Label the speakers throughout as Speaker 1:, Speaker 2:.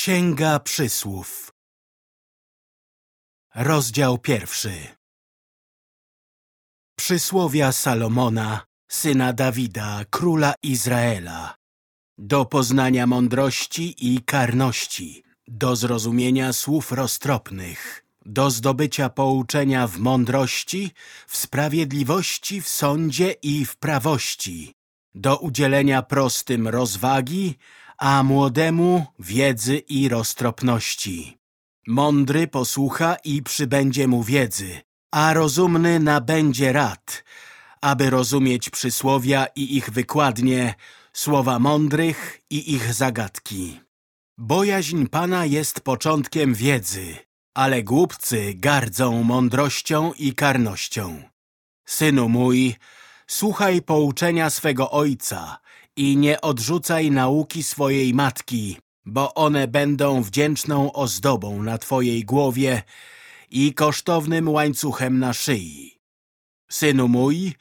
Speaker 1: Księga Przysłów. Rozdział pierwszy. Przysłowia Salomona, syna Dawida, króla Izraela. Do poznania mądrości i karności Do zrozumienia słów roztropnych Do zdobycia pouczenia w mądrości W sprawiedliwości, w sądzie i w prawości Do udzielenia prostym rozwagi a młodemu wiedzy i roztropności. Mądry posłucha i przybędzie mu wiedzy, a rozumny nabędzie rad, aby rozumieć przysłowia i ich wykładnie, słowa mądrych i ich zagadki. Bojaźń Pana jest początkiem wiedzy, ale głupcy gardzą mądrością i karnością. Synu mój, słuchaj pouczenia swego ojca i nie odrzucaj nauki swojej matki, bo one będą wdzięczną ozdobą na twojej głowie i kosztownym łańcuchem na szyi. Synu mój,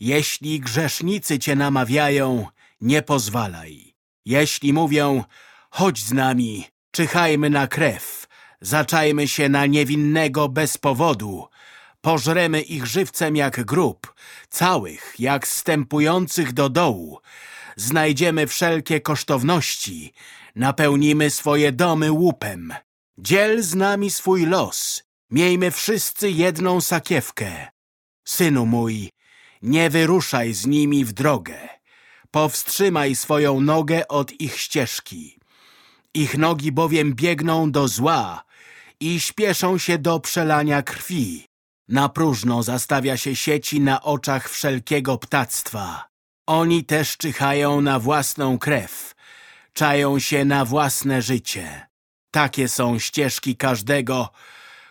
Speaker 1: jeśli grzesznicy cię namawiają, nie pozwalaj. Jeśli mówią, chodź z nami, czyhajmy na krew, zaczajmy się na niewinnego bez powodu, pożremy ich żywcem jak grób, całych jak stępujących do dołu, znajdziemy wszelkie kosztowności, napełnimy swoje domy łupem. Dziel z nami swój los, miejmy wszyscy jedną sakiewkę. Synu mój, nie wyruszaj z nimi w drogę. Powstrzymaj swoją nogę od ich ścieżki. Ich nogi bowiem biegną do zła i śpieszą się do przelania krwi. Na próżno zastawia się sieci na oczach wszelkiego ptactwa. Oni też czyhają na własną krew, czają się na własne życie. Takie są ścieżki każdego,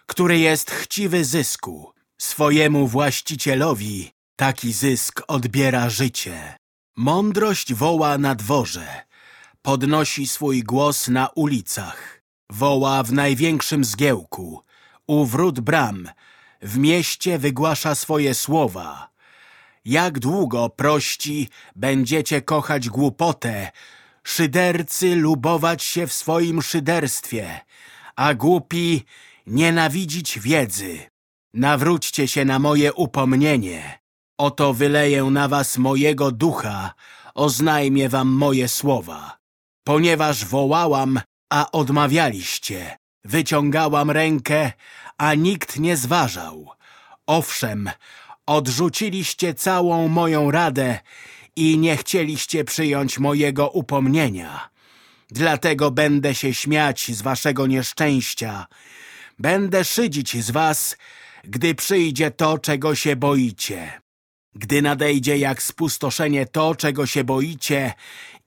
Speaker 1: który jest chciwy zysku. Swojemu właścicielowi taki zysk odbiera życie. Mądrość woła na dworze, podnosi swój głos na ulicach, woła w największym zgiełku, u wrót bram, w mieście wygłasza swoje słowa. Jak długo, prości, będziecie kochać głupotę, szydercy lubować się w swoim szyderstwie, a głupi nienawidzić wiedzy. Nawróćcie się na moje upomnienie. Oto wyleję na was mojego ducha, oznajmię wam moje słowa. Ponieważ wołałam, a odmawialiście, wyciągałam rękę, a nikt nie zważał. Owszem, Odrzuciliście całą moją radę i nie chcieliście przyjąć mojego upomnienia. Dlatego będę się śmiać z waszego nieszczęścia. Będę szydzić z was, gdy przyjdzie to, czego się boicie. Gdy nadejdzie jak spustoszenie to, czego się boicie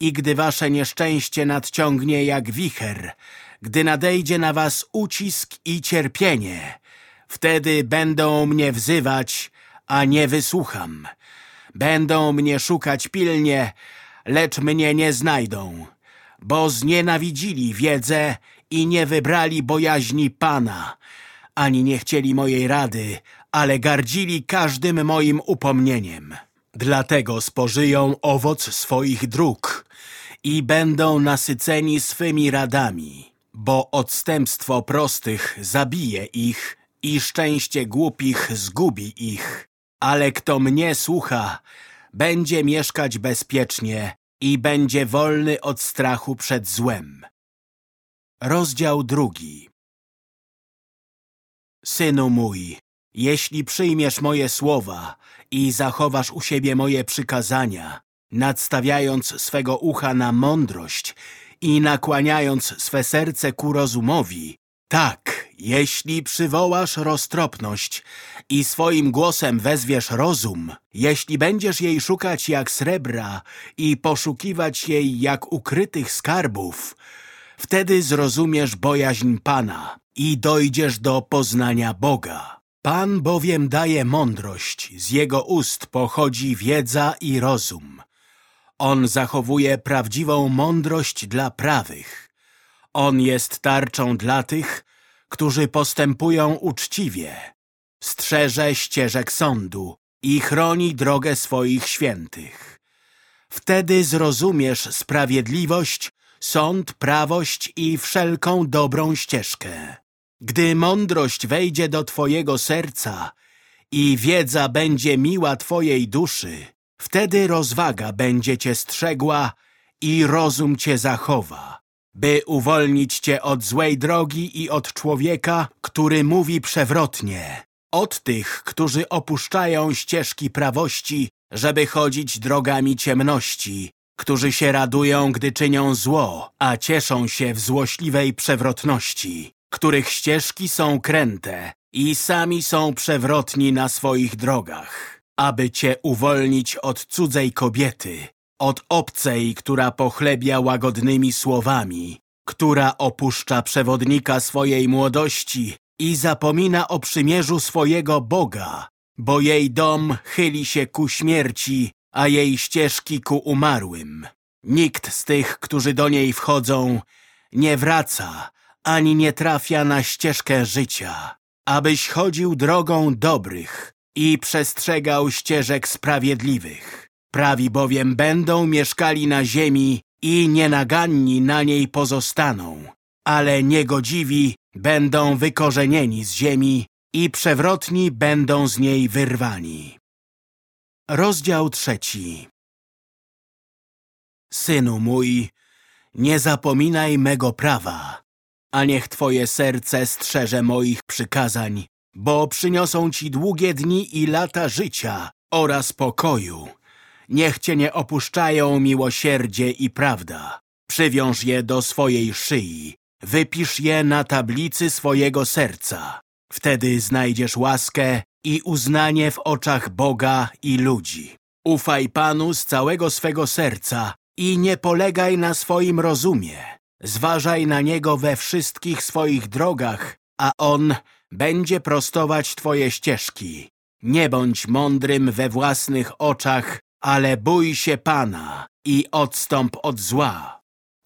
Speaker 1: i gdy wasze nieszczęście nadciągnie jak wicher, gdy nadejdzie na was ucisk i cierpienie, wtedy będą mnie wzywać, a nie wysłucham. Będą mnie szukać pilnie, lecz mnie nie znajdą, bo znienawidzili wiedzę i nie wybrali bojaźni Pana, ani nie chcieli mojej rady, ale gardzili każdym moim upomnieniem. Dlatego spożyją owoc swoich dróg i będą nasyceni swymi radami, bo odstępstwo prostych zabije ich i szczęście głupich zgubi ich. Ale kto mnie słucha, będzie mieszkać bezpiecznie i będzie wolny od strachu przed złem. Rozdział drugi Synu mój, jeśli przyjmiesz moje słowa i zachowasz u siebie moje przykazania, nadstawiając swego ucha na mądrość i nakłaniając swe serce ku rozumowi, tak, jeśli przywołasz roztropność i swoim głosem wezwiesz rozum, jeśli będziesz jej szukać jak srebra i poszukiwać jej jak ukrytych skarbów, wtedy zrozumiesz bojaźń Pana i dojdziesz do poznania Boga. Pan bowiem daje mądrość, z Jego ust pochodzi wiedza i rozum. On zachowuje prawdziwą mądrość dla prawych on jest tarczą dla tych, którzy postępują uczciwie. Strzeże ścieżek sądu i chroni drogę swoich świętych. Wtedy zrozumiesz sprawiedliwość, sąd, prawość i wszelką dobrą ścieżkę. Gdy mądrość wejdzie do twojego serca i wiedza będzie miła twojej duszy, wtedy rozwaga będzie cię strzegła i rozum cię zachowa, by uwolnić cię od złej drogi i od człowieka, który mówi przewrotnie, od tych, którzy opuszczają ścieżki prawości, żeby chodzić drogami ciemności, którzy się radują, gdy czynią zło, a cieszą się w złośliwej przewrotności, których ścieżki są kręte i sami są przewrotni na swoich drogach, aby cię uwolnić od cudzej kobiety, od obcej, która pochlebia łagodnymi słowami, która opuszcza przewodnika swojej młodości i zapomina o przymierzu swojego Boga, bo jej dom chyli się ku śmierci, a jej ścieżki ku umarłym. Nikt z tych, którzy do niej wchodzą, nie wraca, ani nie trafia na ścieżkę życia, abyś chodził drogą dobrych i przestrzegał ścieżek sprawiedliwych. Prawi bowiem będą mieszkali na ziemi i nienaganni na niej pozostaną, ale niegodziwi będą wykorzenieni z ziemi i przewrotni będą z niej wyrwani. Rozdział trzeci Synu mój, nie zapominaj mego prawa, a niech twoje serce strzeże moich przykazań, bo przyniosą ci długie dni i lata życia oraz pokoju. Niech cię nie opuszczają miłosierdzie i prawda. Przywiąż je do swojej szyi, wypisz je na tablicy swojego serca. Wtedy znajdziesz łaskę i uznanie w oczach Boga i ludzi. Ufaj Panu z całego swego serca i nie polegaj na swoim rozumie. Zważaj na Niego we wszystkich swoich drogach, a On będzie prostować Twoje ścieżki. Nie bądź mądrym we własnych oczach, ale bój się Pana i odstąp od zła.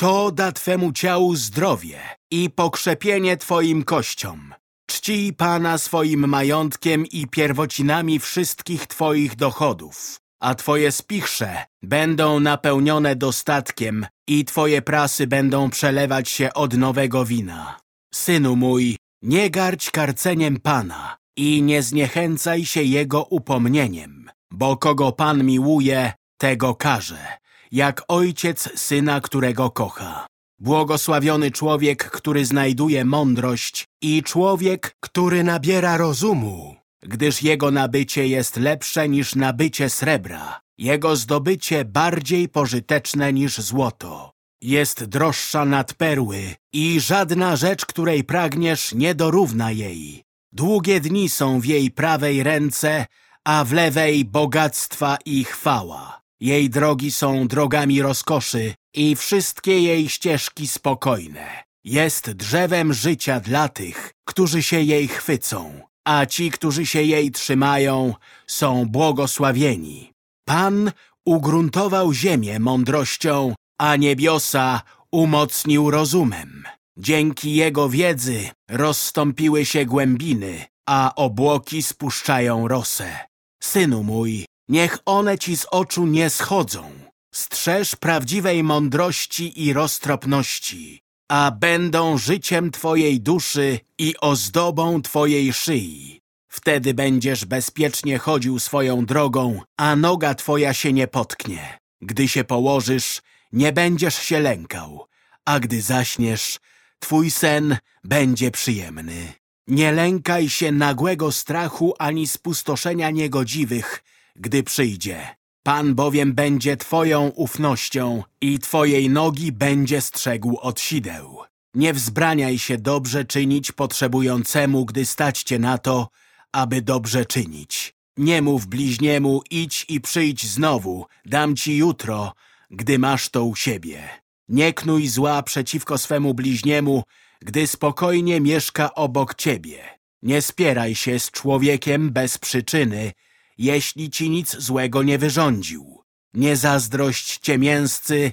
Speaker 1: To da Twemu ciału zdrowie i pokrzepienie Twoim kościom. Czcij Pana swoim majątkiem i pierwocinami wszystkich Twoich dochodów, a Twoje spichrze będą napełnione dostatkiem i Twoje prasy będą przelewać się od nowego wina. Synu mój, nie garć karceniem Pana i nie zniechęcaj się Jego upomnieniem, bo kogo Pan miłuje, tego karze, jak ojciec syna, którego kocha. Błogosławiony człowiek, który znajduje mądrość i człowiek, który nabiera rozumu, gdyż jego nabycie jest lepsze niż nabycie srebra, jego zdobycie bardziej pożyteczne niż złoto. Jest droższa nad perły i żadna rzecz, której pragniesz, nie dorówna jej. Długie dni są w jej prawej ręce, a w lewej bogactwa i chwała. Jej drogi są drogami rozkoszy i wszystkie jej ścieżki spokojne. Jest drzewem życia dla tych, którzy się jej chwycą, a ci, którzy się jej trzymają, są błogosławieni. Pan ugruntował ziemię mądrością, a niebiosa umocnił rozumem. Dzięki jego wiedzy rozstąpiły się głębiny, a obłoki spuszczają rosę. Synu mój, Niech one ci z oczu nie schodzą. Strzeż prawdziwej mądrości i roztropności, a będą życiem twojej duszy i ozdobą twojej szyi. Wtedy będziesz bezpiecznie chodził swoją drogą, a noga twoja się nie potknie. Gdy się położysz, nie będziesz się lękał, a gdy zaśniesz, twój sen będzie przyjemny. Nie lękaj się nagłego strachu ani spustoszenia niegodziwych, gdy przyjdzie. Pan bowiem będzie Twoją ufnością i Twojej nogi będzie strzegł od sideł. Nie wzbraniaj się dobrze czynić potrzebującemu, gdy stać Cię na to, aby dobrze czynić. Nie mów bliźniemu, idź i przyjdź znowu, dam Ci jutro, gdy masz to u siebie. Nie knuj zła przeciwko swemu bliźniemu, gdy spokojnie mieszka obok Ciebie. Nie spieraj się z człowiekiem bez przyczyny, jeśli ci nic złego nie wyrządził. Nie zazdrość ciemięscy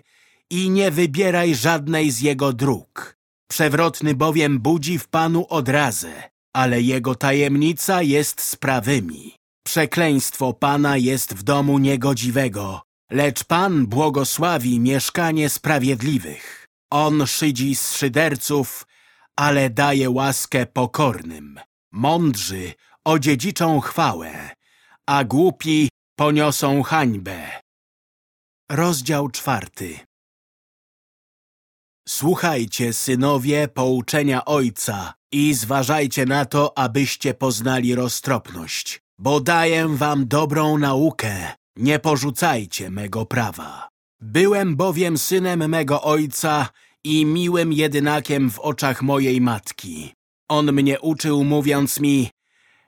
Speaker 1: i nie wybieraj żadnej z jego dróg. Przewrotny bowiem budzi w Panu odrazę, ale jego tajemnica jest sprawymi. Przekleństwo Pana jest w domu niegodziwego, lecz Pan błogosławi mieszkanie sprawiedliwych. On szydzi z szyderców, ale daje łaskę pokornym. Mądrzy odziedziczą chwałę, a głupi poniosą hańbę. Rozdział czwarty Słuchajcie, synowie, pouczenia ojca i zważajcie na to, abyście poznali roztropność, bo daję wam dobrą naukę, nie porzucajcie mego prawa. Byłem bowiem synem mego ojca i miłym jedynakiem w oczach mojej matki. On mnie uczył, mówiąc mi,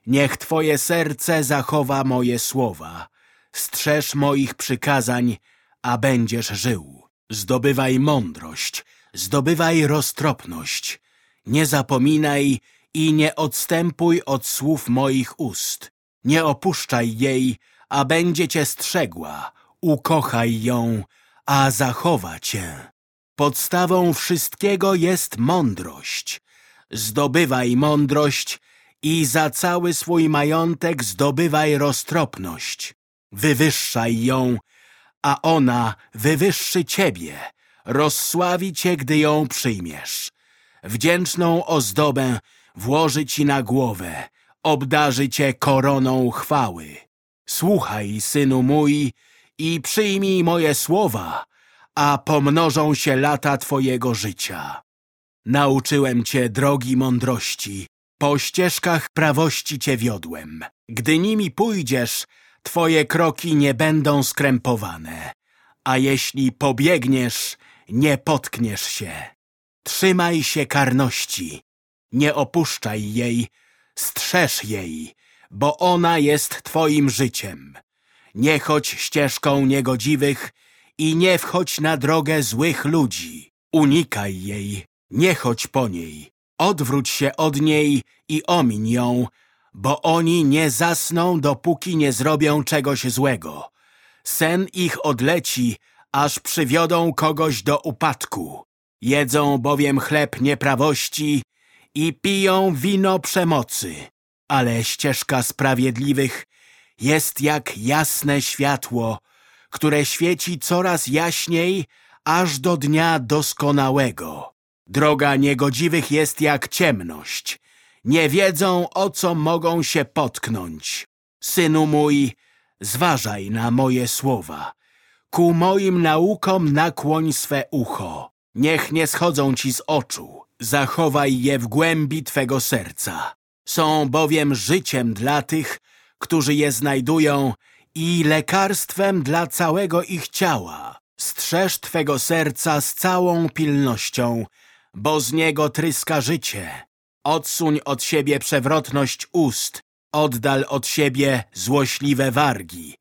Speaker 1: niech twoje serce zachowa moje słowa, strzeż moich przykazań, a będziesz żył. Zdobywaj mądrość, zdobywaj roztropność. Nie zapominaj i nie odstępuj od słów moich ust. Nie opuszczaj jej, a będzie cię strzegła. Ukochaj ją, a zachowa cię. Podstawą wszystkiego jest mądrość. Zdobywaj mądrość i za cały swój majątek zdobywaj roztropność. Wywyższaj ją, a ona wywyższy ciebie. Rozsławi cię, gdy ją przyjmiesz. Wdzięczną ozdobę włoży ci na głowę, obdarzy cię koroną chwały. Słuchaj, synu mój, i przyjmij moje słowa, a pomnożą się lata twojego życia. Nauczyłem cię drogi mądrości, po ścieżkach prawości cię wiodłem. Gdy nimi pójdziesz, twoje kroki nie będą skrępowane, a jeśli pobiegniesz, nie potkniesz się. Trzymaj się karności, nie opuszczaj jej, strzeż jej, bo ona jest twoim życiem. Nie chodź ścieżką niegodziwych i nie wchodź na drogę złych ludzi. Unikaj jej, nie chodź po niej. Odwróć się od niej i omiń ją, bo oni nie zasną, dopóki nie zrobią czegoś złego. Sen ich odleci, aż przywiodą kogoś do upadku. Jedzą bowiem chleb nieprawości i piją wino przemocy. Ale ścieżka sprawiedliwych jest jak jasne światło, które świeci coraz jaśniej, aż do dnia doskonałego. Droga niegodziwych jest jak ciemność. Nie wiedzą, o co mogą się potknąć. Synu mój, zważaj na moje słowa. Ku moim naukom nakłoń swe ucho. Niech nie schodzą ci z oczu. Zachowaj je w głębi twego serca. Są bowiem życiem dla tych, którzy je znajdują i lekarstwem dla całego ich ciała. Strzeż twego serca z całą pilnością, bo z niego tryska życie. Odsuń od siebie przewrotność ust, oddal od siebie złośliwe wargi.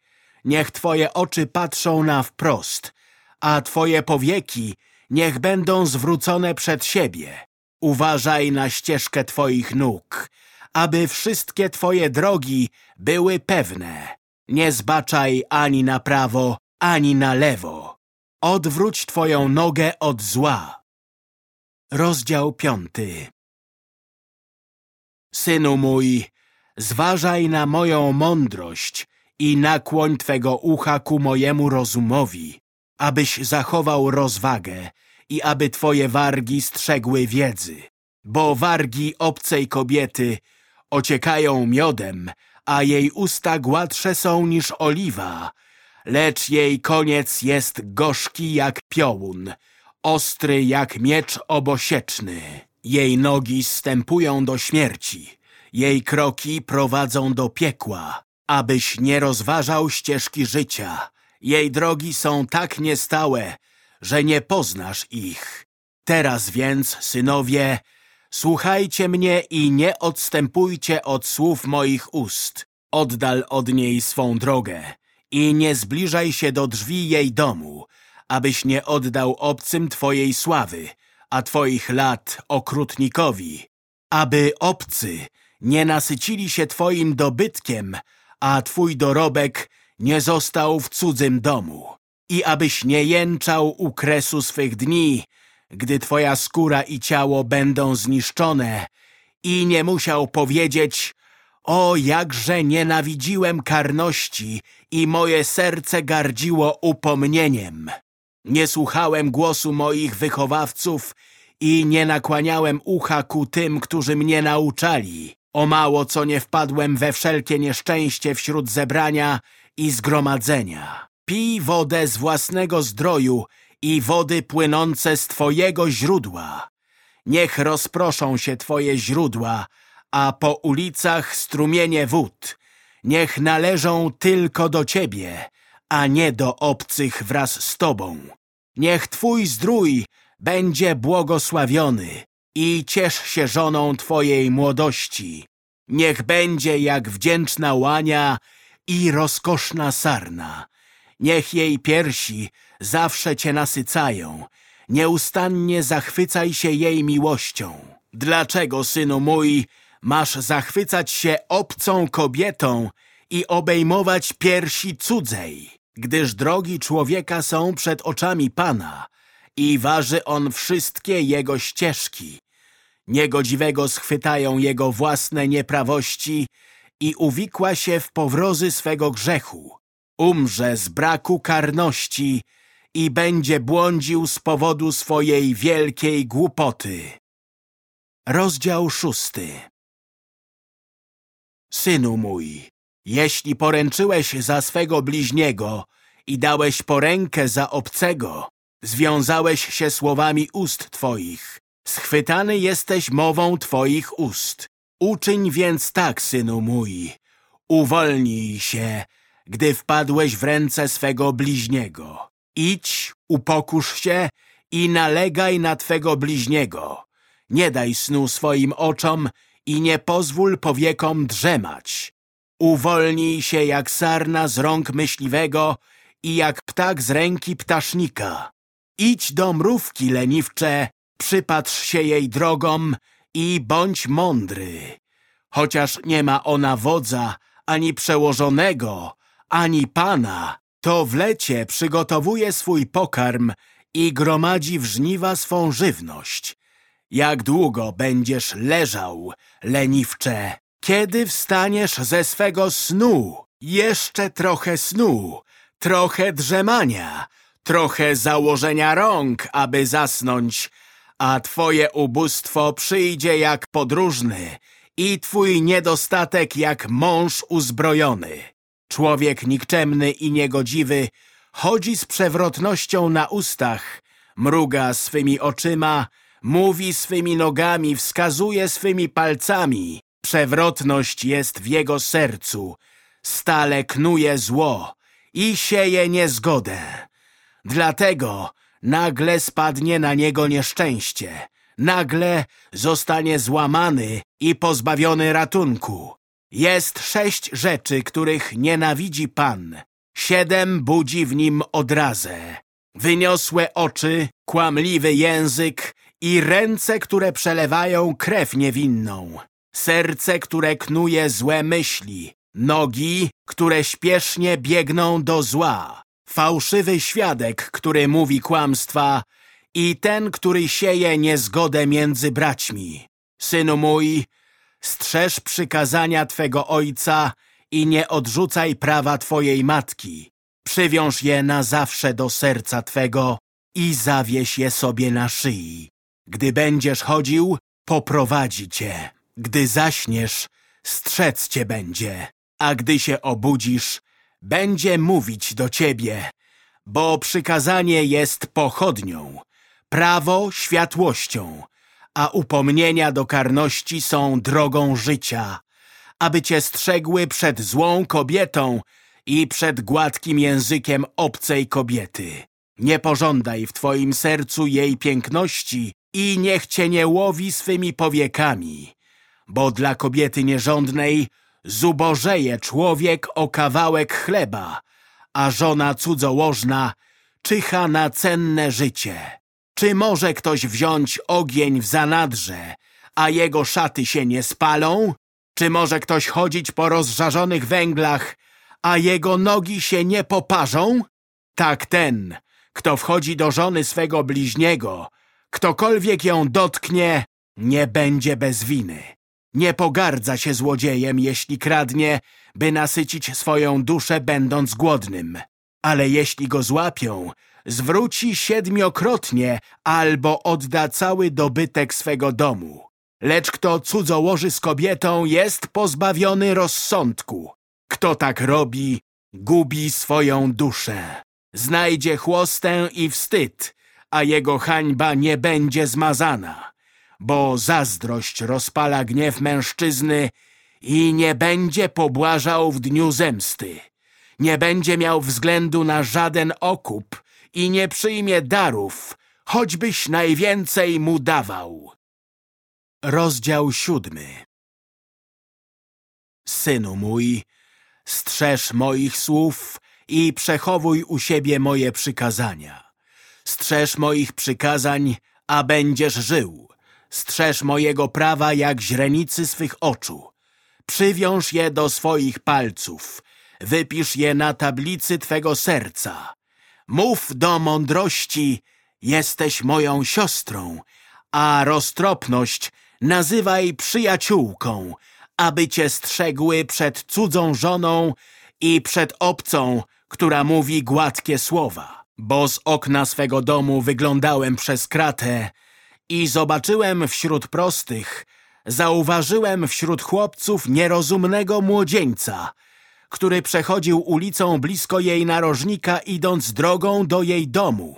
Speaker 1: Niech twoje oczy patrzą na wprost, a twoje powieki niech będą zwrócone przed siebie. Uważaj na ścieżkę twoich nóg, aby wszystkie twoje drogi były pewne. Nie zbaczaj ani na prawo, ani na lewo. Odwróć twoją nogę od zła. Rozdział piąty Synu mój, zważaj na moją mądrość i nakłoń twego ucha ku mojemu rozumowi, abyś zachował rozwagę i aby twoje wargi strzegły wiedzy. Bo wargi obcej kobiety ociekają miodem, a jej usta gładsze są niż oliwa, lecz jej koniec jest gorzki jak piołun, ostry jak miecz obosieczny. Jej nogi stępują do śmierci, jej kroki prowadzą do piekła, abyś nie rozważał ścieżki życia. Jej drogi są tak niestałe, że nie poznasz ich. Teraz więc, synowie, słuchajcie mnie i nie odstępujcie od słów moich ust. Oddal od niej swą drogę i nie zbliżaj się do drzwi jej domu, abyś nie oddał obcym twojej sławy, a twoich lat okrutnikowi, aby obcy nie nasycili się twoim dobytkiem, a twój dorobek nie został w cudzym domu i abyś nie jęczał u kresu swych dni, gdy twoja skóra i ciało będą zniszczone i nie musiał powiedzieć o, jakże nienawidziłem karności i moje serce gardziło upomnieniem. Nie słuchałem głosu moich wychowawców i nie nakłaniałem ucha ku tym, którzy mnie nauczali. O mało co nie wpadłem we wszelkie nieszczęście wśród zebrania i zgromadzenia. Pij wodę z własnego zdroju i wody płynące z Twojego źródła. Niech rozproszą się Twoje źródła, a po ulicach strumienie wód. Niech należą tylko do Ciebie, a nie do obcych wraz z Tobą. Niech Twój zdrój będzie błogosławiony i ciesz się żoną Twojej młodości. Niech będzie jak wdzięczna łania i rozkoszna sarna. Niech jej piersi zawsze Cię nasycają. Nieustannie zachwycaj się jej miłością. Dlaczego, synu mój, masz zachwycać się obcą kobietą i obejmować piersi cudzej? Gdyż drogi człowieka są przed oczami Pana i waży on wszystkie jego ścieżki. Niegodziwego schwytają jego własne nieprawości i uwikła się w powrozy swego grzechu. Umrze z braku karności i będzie błądził z powodu swojej wielkiej głupoty. Rozdział szósty Synu mój, jeśli poręczyłeś za swego bliźniego i dałeś porękę za obcego, związałeś się słowami ust Twoich. Schwytany jesteś mową Twoich ust. Uczyń więc tak, synu mój. Uwolnij się, gdy wpadłeś w ręce swego bliźniego. Idź, upokórz się i nalegaj na Twego bliźniego. Nie daj snu swoim oczom i nie pozwól powiekom drzemać. Uwolnij się jak sarna z rąk myśliwego i jak ptak z ręki ptasznika. Idź do mrówki leniwcze, przypatrz się jej drogom i bądź mądry. Chociaż nie ma ona wodza, ani przełożonego, ani pana, to w lecie przygotowuje swój pokarm i gromadzi w żniwa swą żywność. Jak długo będziesz leżał, leniwcze? Kiedy wstaniesz ze swego snu? Jeszcze trochę snu, trochę drzemania, trochę założenia rąk, aby zasnąć, a twoje ubóstwo przyjdzie jak podróżny i twój niedostatek jak mąż uzbrojony. Człowiek nikczemny i niegodziwy chodzi z przewrotnością na ustach, mruga swymi oczyma, mówi swymi nogami, wskazuje swymi palcami. Przewrotność jest w jego sercu, stale knuje zło i sieje niezgodę. Dlatego nagle spadnie na niego nieszczęście, nagle zostanie złamany i pozbawiony ratunku. Jest sześć rzeczy, których nienawidzi Pan. Siedem budzi w nim odrazę. Wyniosłe oczy, kłamliwy język i ręce, które przelewają krew niewinną. Serce, które knuje złe myśli. Nogi, które śpiesznie biegną do zła. Fałszywy świadek, który mówi kłamstwa i ten, który sieje niezgodę między braćmi. Synu mój, strzeż przykazania Twego ojca i nie odrzucaj prawa Twojej matki. Przywiąż je na zawsze do serca Twego i zawieś je sobie na szyi. Gdy będziesz chodził, poprowadzi Cię. Gdy zaśniesz, strzec Cię będzie. A gdy się obudzisz, będzie mówić do Ciebie. Bo przykazanie jest pochodnią, prawo światłością, a upomnienia do karności są drogą życia, aby cię strzegły przed złą kobietą i przed gładkim językiem obcej kobiety. Nie pożądaj w twoim sercu jej piękności i niech cię nie łowi swymi powiekami, bo dla kobiety nierządnej zubożeje człowiek o kawałek chleba, a żona cudzołożna czyha na cenne życie. Czy może ktoś wziąć ogień w zanadrze, a jego szaty się nie spalą? Czy może ktoś chodzić po rozżarzonych węglach, a jego nogi się nie poparzą? Tak ten, kto wchodzi do żony swego bliźniego, ktokolwiek ją dotknie, nie będzie bez winy. Nie pogardza się złodziejem, jeśli kradnie, by nasycić swoją duszę, będąc głodnym. Ale jeśli go złapią, zwróci siedmiokrotnie albo odda cały dobytek swego domu. Lecz kto cudzołoży z kobietą, jest pozbawiony rozsądku. Kto tak robi, gubi swoją duszę. Znajdzie chłostę i wstyd, a jego hańba nie będzie zmazana. Bo zazdrość rozpala gniew mężczyzny i nie będzie pobłażał w dniu zemsty. Nie będzie miał względu na żaden okup i nie przyjmie darów, choćbyś najwięcej mu dawał. Rozdział siódmy Synu mój, strzeż moich słów i przechowuj u siebie moje przykazania. Strzeż moich przykazań, a będziesz żył. Strzeż mojego prawa jak źrenicy swych oczu. Przywiąż je do swoich palców. Wypisz je na tablicy twego serca. Mów do mądrości, jesteś moją siostrą, a roztropność nazywaj przyjaciółką, aby cię strzegły przed cudzą żoną i przed obcą, która mówi gładkie słowa. Bo z okna swego domu wyglądałem przez kratę i zobaczyłem wśród prostych, zauważyłem wśród chłopców nierozumnego młodzieńca, który przechodził ulicą blisko jej narożnika, idąc drogą do jej domu.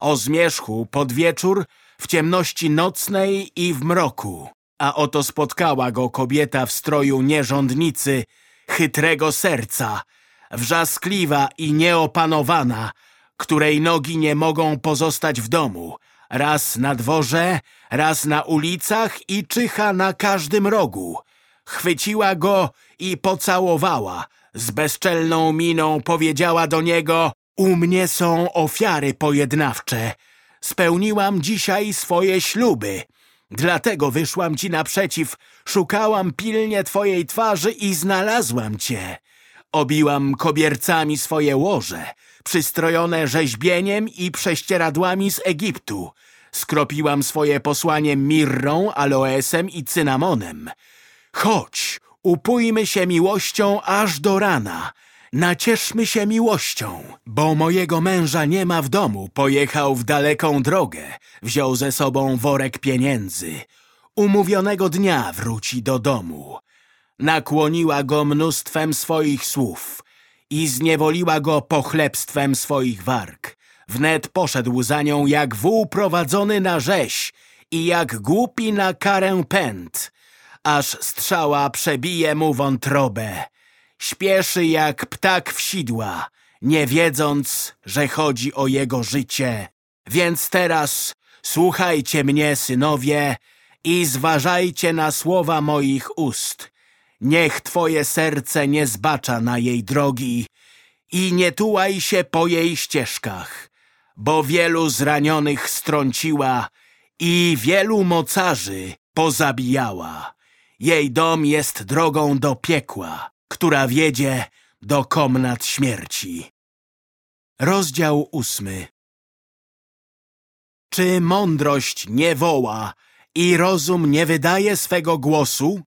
Speaker 1: O zmierzchu pod wieczór, w ciemności nocnej i w mroku. A oto spotkała go kobieta w stroju nierządnicy, chytrego serca, wrzaskliwa i nieopanowana, której nogi nie mogą pozostać w domu, raz na dworze, raz na ulicach i czyha na każdym rogu. Chwyciła go i pocałowała. Z bezczelną miną powiedziała do niego U mnie są ofiary pojednawcze. Spełniłam dzisiaj swoje śluby. Dlatego wyszłam ci naprzeciw, szukałam pilnie twojej twarzy i znalazłam cię. Obiłam kobiercami swoje łoże, przystrojone rzeźbieniem i prześcieradłami z Egiptu. Skropiłam swoje posłanie mirrą, aloesem i cynamonem. Chodź, upójmy się miłością aż do rana. Nacieszmy się miłością, bo mojego męża nie ma w domu. Pojechał w daleką drogę, wziął ze sobą worek pieniędzy. Umówionego dnia wróci do domu. Nakłoniła go mnóstwem swoich słów i zniewoliła go pochlebstwem swoich warg. Wnet poszedł za nią jak wół prowadzony na rzeź i jak głupi na karę pęd, aż strzała przebije mu wątrobę. Śpieszy jak ptak w sidła, nie wiedząc, że chodzi o jego życie. Więc teraz słuchajcie mnie, synowie, i zważajcie na słowa moich ust. Niech twoje serce nie zbacza na jej drogi i nie tułaj się po jej ścieżkach, bo wielu zranionych strąciła i wielu mocarzy pozabijała. Jej dom jest drogą do piekła, która wiedzie do komnat śmierci. Rozdział ósmy Czy mądrość nie woła i rozum nie wydaje swego głosu?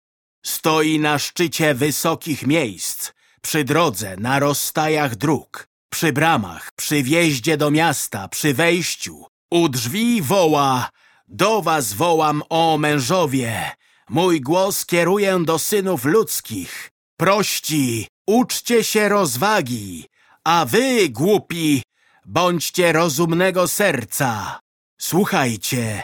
Speaker 1: Stoi na szczycie wysokich miejsc, przy drodze, na rozstajach dróg, przy bramach, przy wjeździe do miasta, przy wejściu. U drzwi woła, do was wołam, o mężowie. Mój głos kieruję do synów ludzkich. Prości, uczcie się rozwagi, a wy, głupi, bądźcie rozumnego serca. Słuchajcie,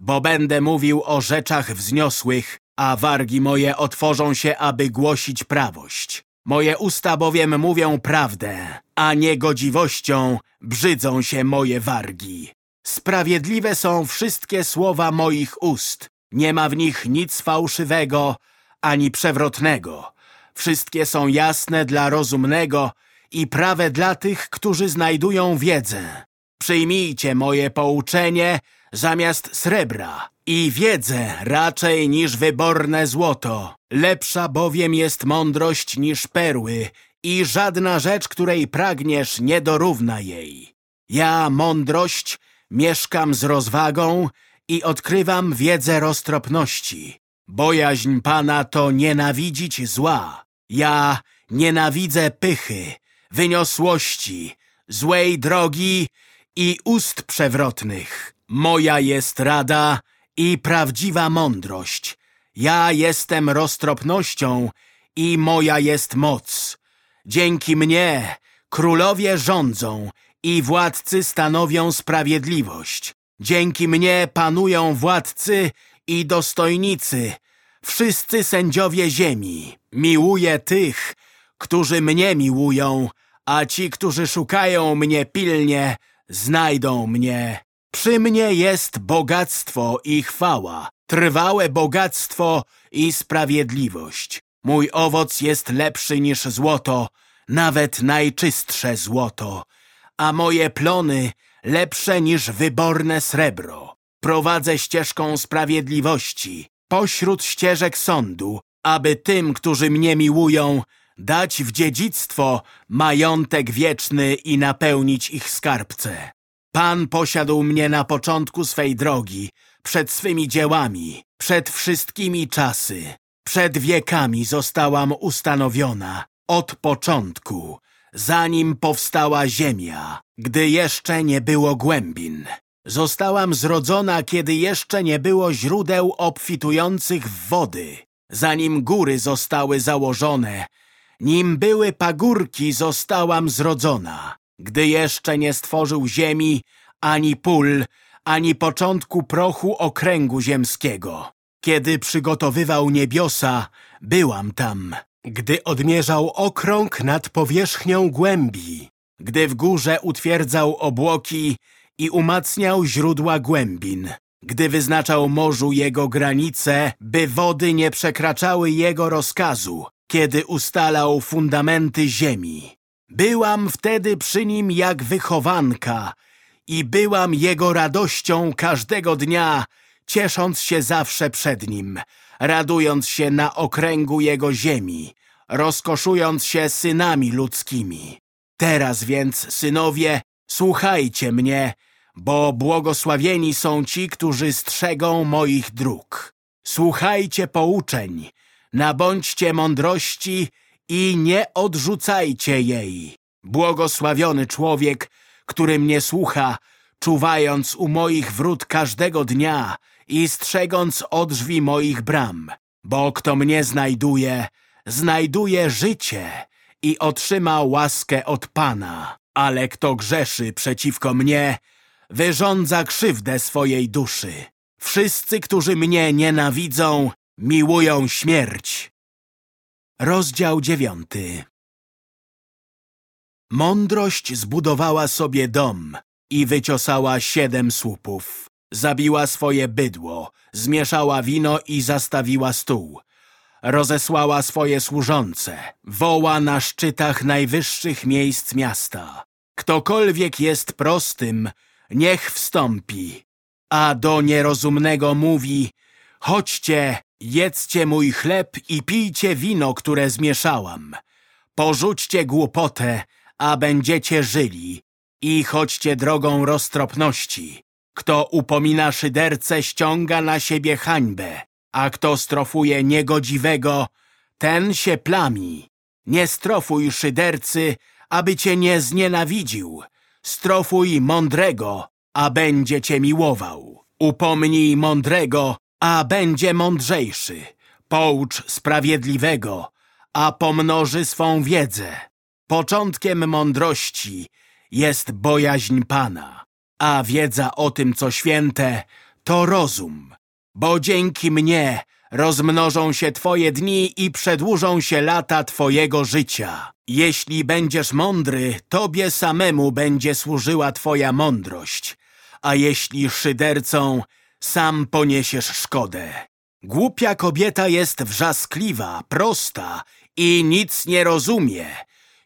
Speaker 1: bo będę mówił o rzeczach wzniosłych, a wargi moje otworzą się, aby głosić prawość. Moje usta bowiem mówią prawdę, a niegodziwością brzydzą się moje wargi. Sprawiedliwe są wszystkie słowa moich ust. Nie ma w nich nic fałszywego ani przewrotnego. Wszystkie są jasne dla rozumnego i prawe dla tych, którzy znajdują wiedzę. Przyjmijcie moje pouczenie zamiast srebra i wiedzę raczej niż wyborne złoto. Lepsza bowiem jest mądrość niż perły i żadna rzecz, której pragniesz, nie dorówna jej. Ja, mądrość, mieszkam z rozwagą i odkrywam wiedzę roztropności. Bojaźń Pana to nienawidzić zła. Ja nienawidzę pychy, wyniosłości, złej drogi i ust przewrotnych. Moja jest rada i prawdziwa mądrość. Ja jestem roztropnością i moja jest moc. Dzięki mnie królowie rządzą i władcy stanowią sprawiedliwość. Dzięki mnie panują władcy i dostojnicy, wszyscy sędziowie ziemi. Miłuję tych, którzy mnie miłują, a ci, którzy szukają mnie pilnie, znajdą mnie. Przy mnie jest bogactwo i chwała, trwałe bogactwo i sprawiedliwość. Mój owoc jest lepszy niż złoto, nawet najczystsze złoto, a moje plony lepsze niż wyborne srebro. Prowadzę ścieżką sprawiedliwości, pośród ścieżek sądu, aby tym, którzy mnie miłują, dać w dziedzictwo majątek wieczny i napełnić ich skarbce. Pan posiadł mnie na początku swej drogi, przed swymi dziełami, przed wszystkimi czasy. Przed wiekami zostałam ustanowiona, od początku, zanim powstała ziemia, gdy jeszcze nie było głębin. Zostałam zrodzona, kiedy jeszcze nie było źródeł obfitujących w wody, zanim góry zostały założone, nim były pagórki, zostałam zrodzona. Gdy jeszcze nie stworzył ziemi, ani pól, ani początku prochu okręgu ziemskiego. Kiedy przygotowywał niebiosa, byłam tam. Gdy odmierzał okrąg nad powierzchnią głębi. Gdy w górze utwierdzał obłoki i umacniał źródła głębin. Gdy wyznaczał morzu jego granice, by wody nie przekraczały jego rozkazu, kiedy ustalał fundamenty ziemi. Byłam wtedy przy nim jak wychowanka i byłam jego radością każdego dnia, ciesząc się zawsze przed nim, radując się na okręgu jego ziemi, rozkoszując się synami ludzkimi. Teraz więc, synowie, słuchajcie mnie, bo błogosławieni są ci, którzy strzegą moich dróg. Słuchajcie pouczeń, nabądźcie mądrości i nie odrzucajcie jej. Błogosławiony człowiek, który mnie słucha, czuwając u moich wrót każdego dnia i strzegąc od drzwi moich bram. Bo kto mnie znajduje, znajduje życie i otrzyma łaskę od Pana. Ale kto grzeszy przeciwko mnie, wyrządza krzywdę swojej duszy. Wszyscy, którzy mnie nienawidzą, miłują śmierć. Rozdział dziewiąty Mądrość zbudowała sobie dom i wyciosała siedem słupów. Zabiła swoje bydło, zmieszała wino i zastawiła stół. Rozesłała swoje służące, woła na szczytach najwyższych miejsc miasta. Ktokolwiek jest prostym, niech wstąpi. A do nierozumnego mówi, chodźcie, jedzcie mój chleb i pijcie wino, które zmieszałam. Porzućcie głupotę, a będziecie żyli i chodźcie drogą roztropności. Kto upomina szyderce, ściąga na siebie hańbę, a kto strofuje niegodziwego, ten się plami. Nie strofuj szydercy, aby cię nie znienawidził. Strofuj mądrego, a będzie cię miłował. Upomnij mądrego, a będzie mądrzejszy. Poucz sprawiedliwego, a pomnoży swą wiedzę. Początkiem mądrości jest bojaźń Pana, a wiedza o tym, co święte, to rozum. Bo dzięki mnie rozmnożą się Twoje dni i przedłużą się lata Twojego życia. Jeśli będziesz mądry, Tobie samemu będzie służyła Twoja mądrość, a jeśli szydercą, sam poniesiesz szkodę. Głupia kobieta jest wrzaskliwa, prosta i nic nie rozumie.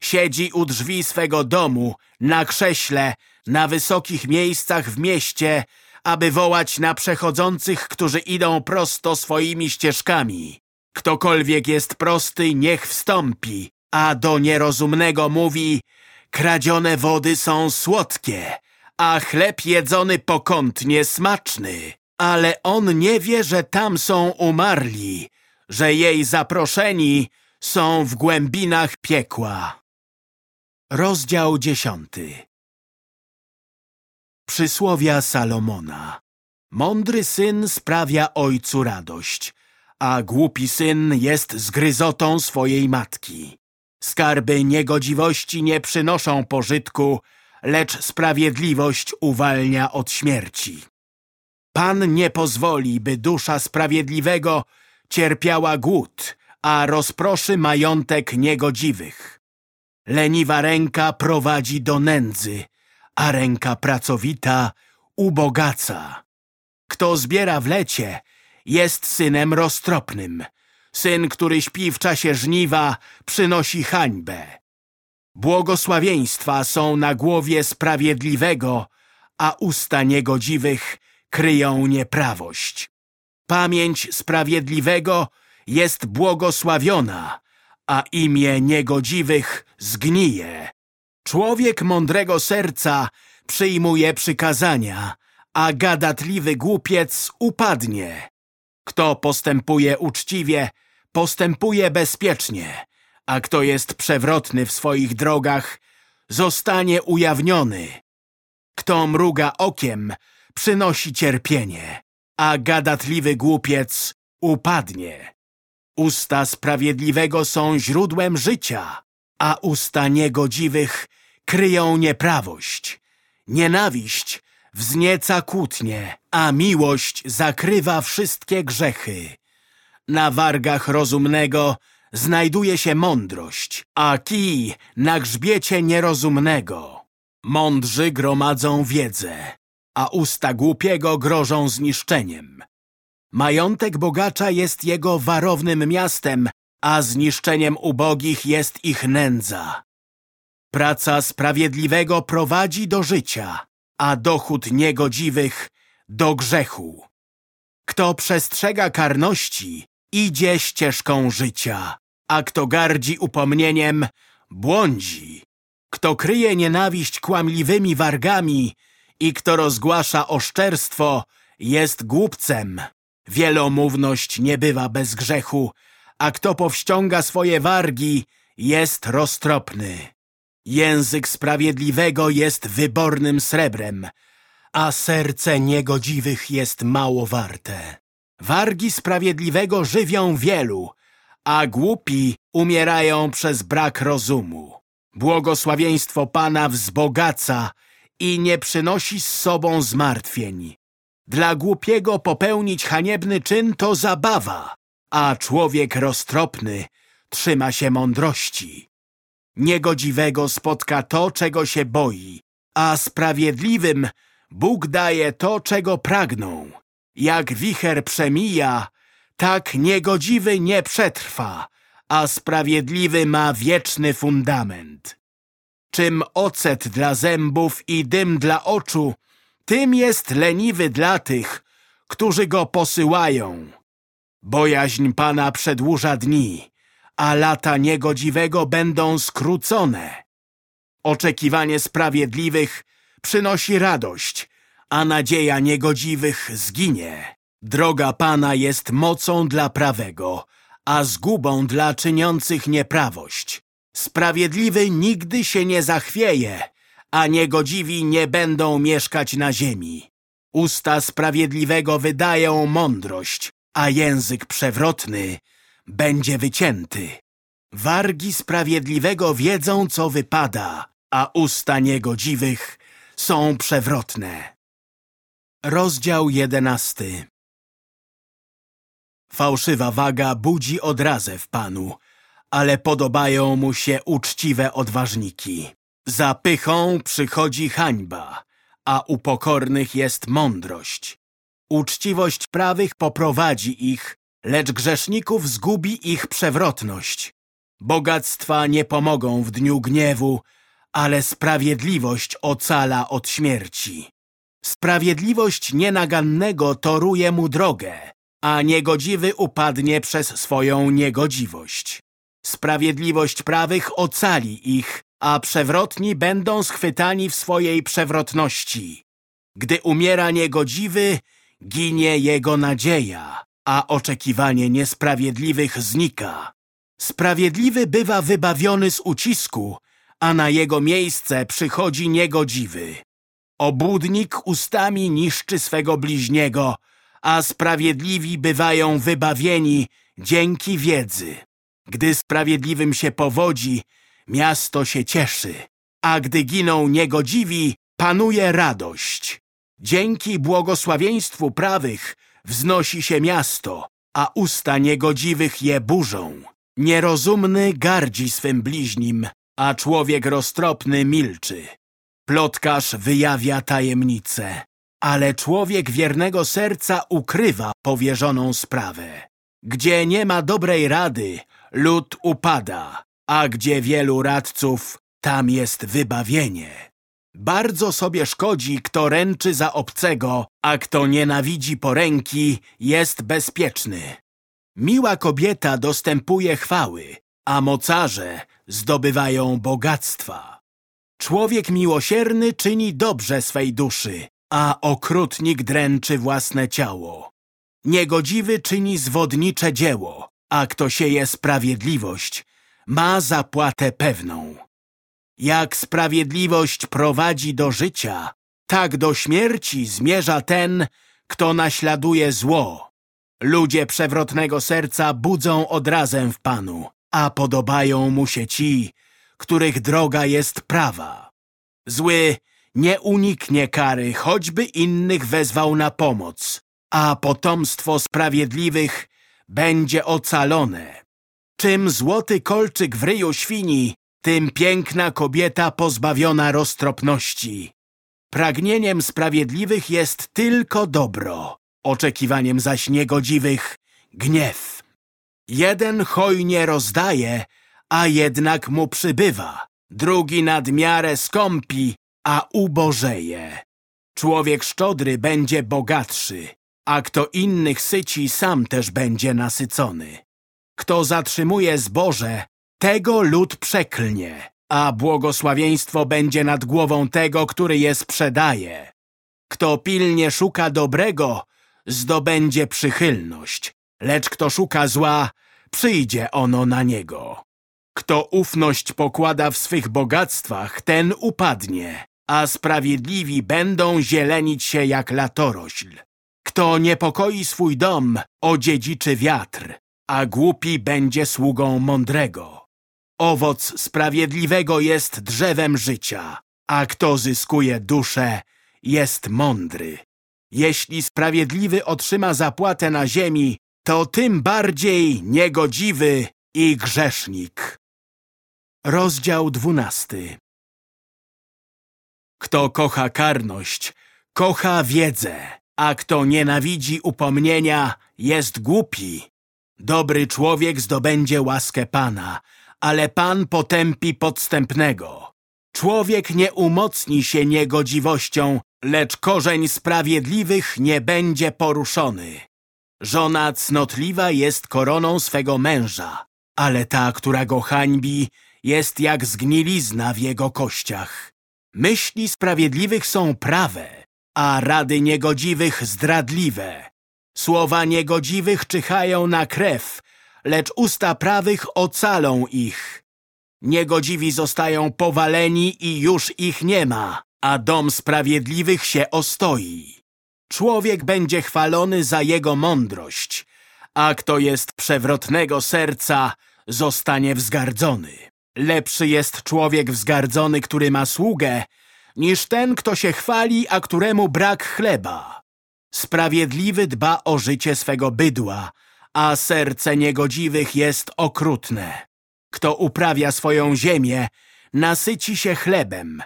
Speaker 1: Siedzi u drzwi swego domu, na krześle, na wysokich miejscach w mieście, aby wołać na przechodzących, którzy idą prosto swoimi ścieżkami. Ktokolwiek jest prosty, niech wstąpi, a do nierozumnego mówi kradzione wody są słodkie, a chleb jedzony pokątnie smaczny. Ale on nie wie, że tam są umarli, że jej zaproszeni są w głębinach piekła. Rozdział dziesiąty Przysłowia Salomona. Mądry syn sprawia ojcu radość, a głupi syn jest zgryzotą swojej matki. Skarby niegodziwości nie przynoszą pożytku, lecz sprawiedliwość uwalnia od śmierci. Pan nie pozwoli, by dusza sprawiedliwego cierpiała głód, a rozproszy majątek niegodziwych. Leniwa ręka prowadzi do nędzy, a ręka pracowita ubogaca. Kto zbiera w lecie, jest synem roztropnym. Syn, który śpi w czasie żniwa, przynosi hańbę. Błogosławieństwa są na głowie sprawiedliwego, a usta niegodziwych kryją nieprawość. Pamięć sprawiedliwego jest błogosławiona, a imię niegodziwych zgnije. Człowiek mądrego serca przyjmuje przykazania, a gadatliwy głupiec upadnie. Kto postępuje uczciwie, postępuje bezpiecznie, a kto jest przewrotny w swoich drogach, zostanie ujawniony. Kto mruga okiem, przynosi cierpienie, a gadatliwy głupiec upadnie. Usta sprawiedliwego są źródłem życia, a usta niegodziwych kryją nieprawość. Nienawiść wznieca kłótnie, a miłość zakrywa wszystkie grzechy. Na wargach rozumnego znajduje się mądrość, a kij na grzbiecie nierozumnego. Mądrzy gromadzą wiedzę, a usta głupiego grożą zniszczeniem. Majątek bogacza jest jego warownym miastem, a zniszczeniem ubogich jest ich nędza. Praca sprawiedliwego prowadzi do życia, a dochód niegodziwych do grzechu. Kto przestrzega karności, idzie ścieżką życia, a kto gardzi upomnieniem, błądzi. Kto kryje nienawiść kłamliwymi wargami i kto rozgłasza oszczerstwo, jest głupcem. Wielomówność nie bywa bez grzechu, a kto powściąga swoje wargi, jest roztropny. Język sprawiedliwego jest wybornym srebrem, a serce niegodziwych jest mało warte. Wargi sprawiedliwego żywią wielu, a głupi umierają przez brak rozumu. Błogosławieństwo Pana wzbogaca i nie przynosi z sobą zmartwień. Dla głupiego popełnić haniebny czyn to zabawa, a człowiek roztropny trzyma się mądrości. Niegodziwego spotka to, czego się boi, a sprawiedliwym Bóg daje to, czego pragną. Jak wicher przemija, tak niegodziwy nie przetrwa, a sprawiedliwy ma wieczny fundament. Czym ocet dla zębów i dym dla oczu, tym jest leniwy dla tych, którzy go posyłają. Bojaźń Pana przedłuża dni, a lata niegodziwego będą skrócone. Oczekiwanie sprawiedliwych przynosi radość, a nadzieja niegodziwych zginie. Droga Pana jest mocą dla prawego, a zgubą dla czyniących nieprawość. Sprawiedliwy nigdy się nie zachwieje, a niegodziwi nie będą mieszkać na ziemi. Usta sprawiedliwego wydają mądrość, a język przewrotny będzie wycięty. Wargi sprawiedliwego wiedzą, co wypada, a usta niegodziwych są przewrotne. Rozdział jedenasty Fałszywa waga budzi odrazę w Panu, ale podobają mu się uczciwe odważniki. Za pychą przychodzi hańba, a u pokornych jest mądrość. Uczciwość prawych poprowadzi ich, lecz grzeszników zgubi ich przewrotność. Bogactwa nie pomogą w dniu gniewu, ale sprawiedliwość ocala od śmierci. Sprawiedliwość nienagannego toruje mu drogę, a niegodziwy upadnie przez swoją niegodziwość. Sprawiedliwość prawych ocali ich, a przewrotni będą schwytani w swojej przewrotności. Gdy umiera niegodziwy, ginie jego nadzieja, a oczekiwanie niesprawiedliwych znika. Sprawiedliwy bywa wybawiony z ucisku, a na jego miejsce przychodzi niegodziwy. Obłudnik ustami niszczy swego bliźniego, a sprawiedliwi bywają wybawieni dzięki wiedzy. Gdy sprawiedliwym się powodzi, miasto się cieszy, a gdy giną niegodziwi, panuje radość. Dzięki błogosławieństwu prawych wznosi się miasto, a usta niegodziwych je burzą. Nierozumny gardzi swym bliźnim, a człowiek roztropny milczy. Plotkarz wyjawia tajemnicę, ale człowiek wiernego serca ukrywa powierzoną sprawę. Gdzie nie ma dobrej rady, lud upada, a gdzie wielu radców, tam jest wybawienie. Bardzo sobie szkodzi, kto ręczy za obcego, a kto nienawidzi poręki, jest bezpieczny. Miła kobieta dostępuje chwały, a mocarze zdobywają bogactwa. Człowiek miłosierny czyni dobrze swej duszy, a okrutnik dręczy własne ciało. Niegodziwy czyni zwodnicze dzieło, a kto sieje sprawiedliwość, ma zapłatę pewną. Jak sprawiedliwość prowadzi do życia, tak do śmierci zmierza ten, kto naśladuje zło. Ludzie przewrotnego serca budzą odrazę w Panu, a podobają mu się ci, których droga jest prawa. Zły nie uniknie kary, choćby innych wezwał na pomoc, a potomstwo sprawiedliwych będzie ocalone. Czym złoty kolczyk w ryju świni, tym piękna kobieta pozbawiona roztropności. Pragnieniem sprawiedliwych jest tylko dobro, oczekiwaniem zaś niegodziwych gniew. Jeden hojnie rozdaje, a jednak mu przybywa. Drugi nadmiarę skąpi, a ubożeje. Człowiek szczodry będzie bogatszy, a kto innych syci, sam też będzie nasycony. Kto zatrzymuje zboże, tego lud przeklnie, a błogosławieństwo będzie nad głową tego, który je sprzedaje. Kto pilnie szuka dobrego, zdobędzie przychylność, lecz kto szuka zła, przyjdzie ono na niego. Kto ufność pokłada w swych bogactwach, ten upadnie, a sprawiedliwi będą zielenić się jak latorośl. Kto niepokoi swój dom, odziedziczy wiatr, a głupi będzie sługą mądrego. Owoc sprawiedliwego jest drzewem życia, a kto zyskuje duszę, jest mądry. Jeśli sprawiedliwy otrzyma zapłatę na ziemi, to tym bardziej niegodziwy i grzesznik. Rozdział dwunasty Kto kocha karność, kocha wiedzę, a kto nienawidzi upomnienia, jest głupi. Dobry człowiek zdobędzie łaskę Pana, ale Pan potępi podstępnego. Człowiek nie umocni się niegodziwością, lecz korzeń sprawiedliwych nie będzie poruszony. Żona cnotliwa jest koroną swego męża, ale ta, która go hańbi, jest jak zgnilizna w jego kościach. Myśli sprawiedliwych są prawe, a rady niegodziwych zdradliwe. Słowa niegodziwych czyhają na krew, lecz usta prawych ocalą ich. Niegodziwi zostają powaleni i już ich nie ma, a dom sprawiedliwych się ostoi. Człowiek będzie chwalony za jego mądrość, a kto jest przewrotnego serca, zostanie wzgardzony. Lepszy jest człowiek wzgardzony, który ma sługę, niż ten, kto się chwali, a któremu brak chleba. Sprawiedliwy dba o życie swego bydła, a serce niegodziwych jest okrutne. Kto uprawia swoją ziemię, nasyci się chlebem,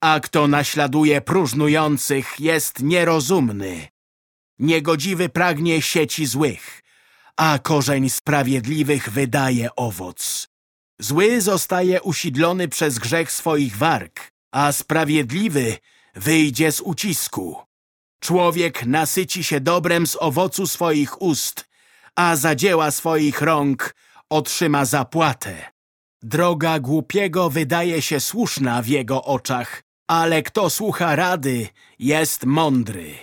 Speaker 1: a kto naśladuje próżnujących, jest nierozumny. Niegodziwy pragnie sieci złych, a korzeń sprawiedliwych wydaje owoc. Zły zostaje usidlony przez grzech swoich warg, a sprawiedliwy wyjdzie z ucisku. Człowiek nasyci się dobrem z owocu swoich ust, a za dzieła swoich rąk otrzyma zapłatę. Droga głupiego wydaje się słuszna w jego oczach, ale kto słucha rady, jest mądry.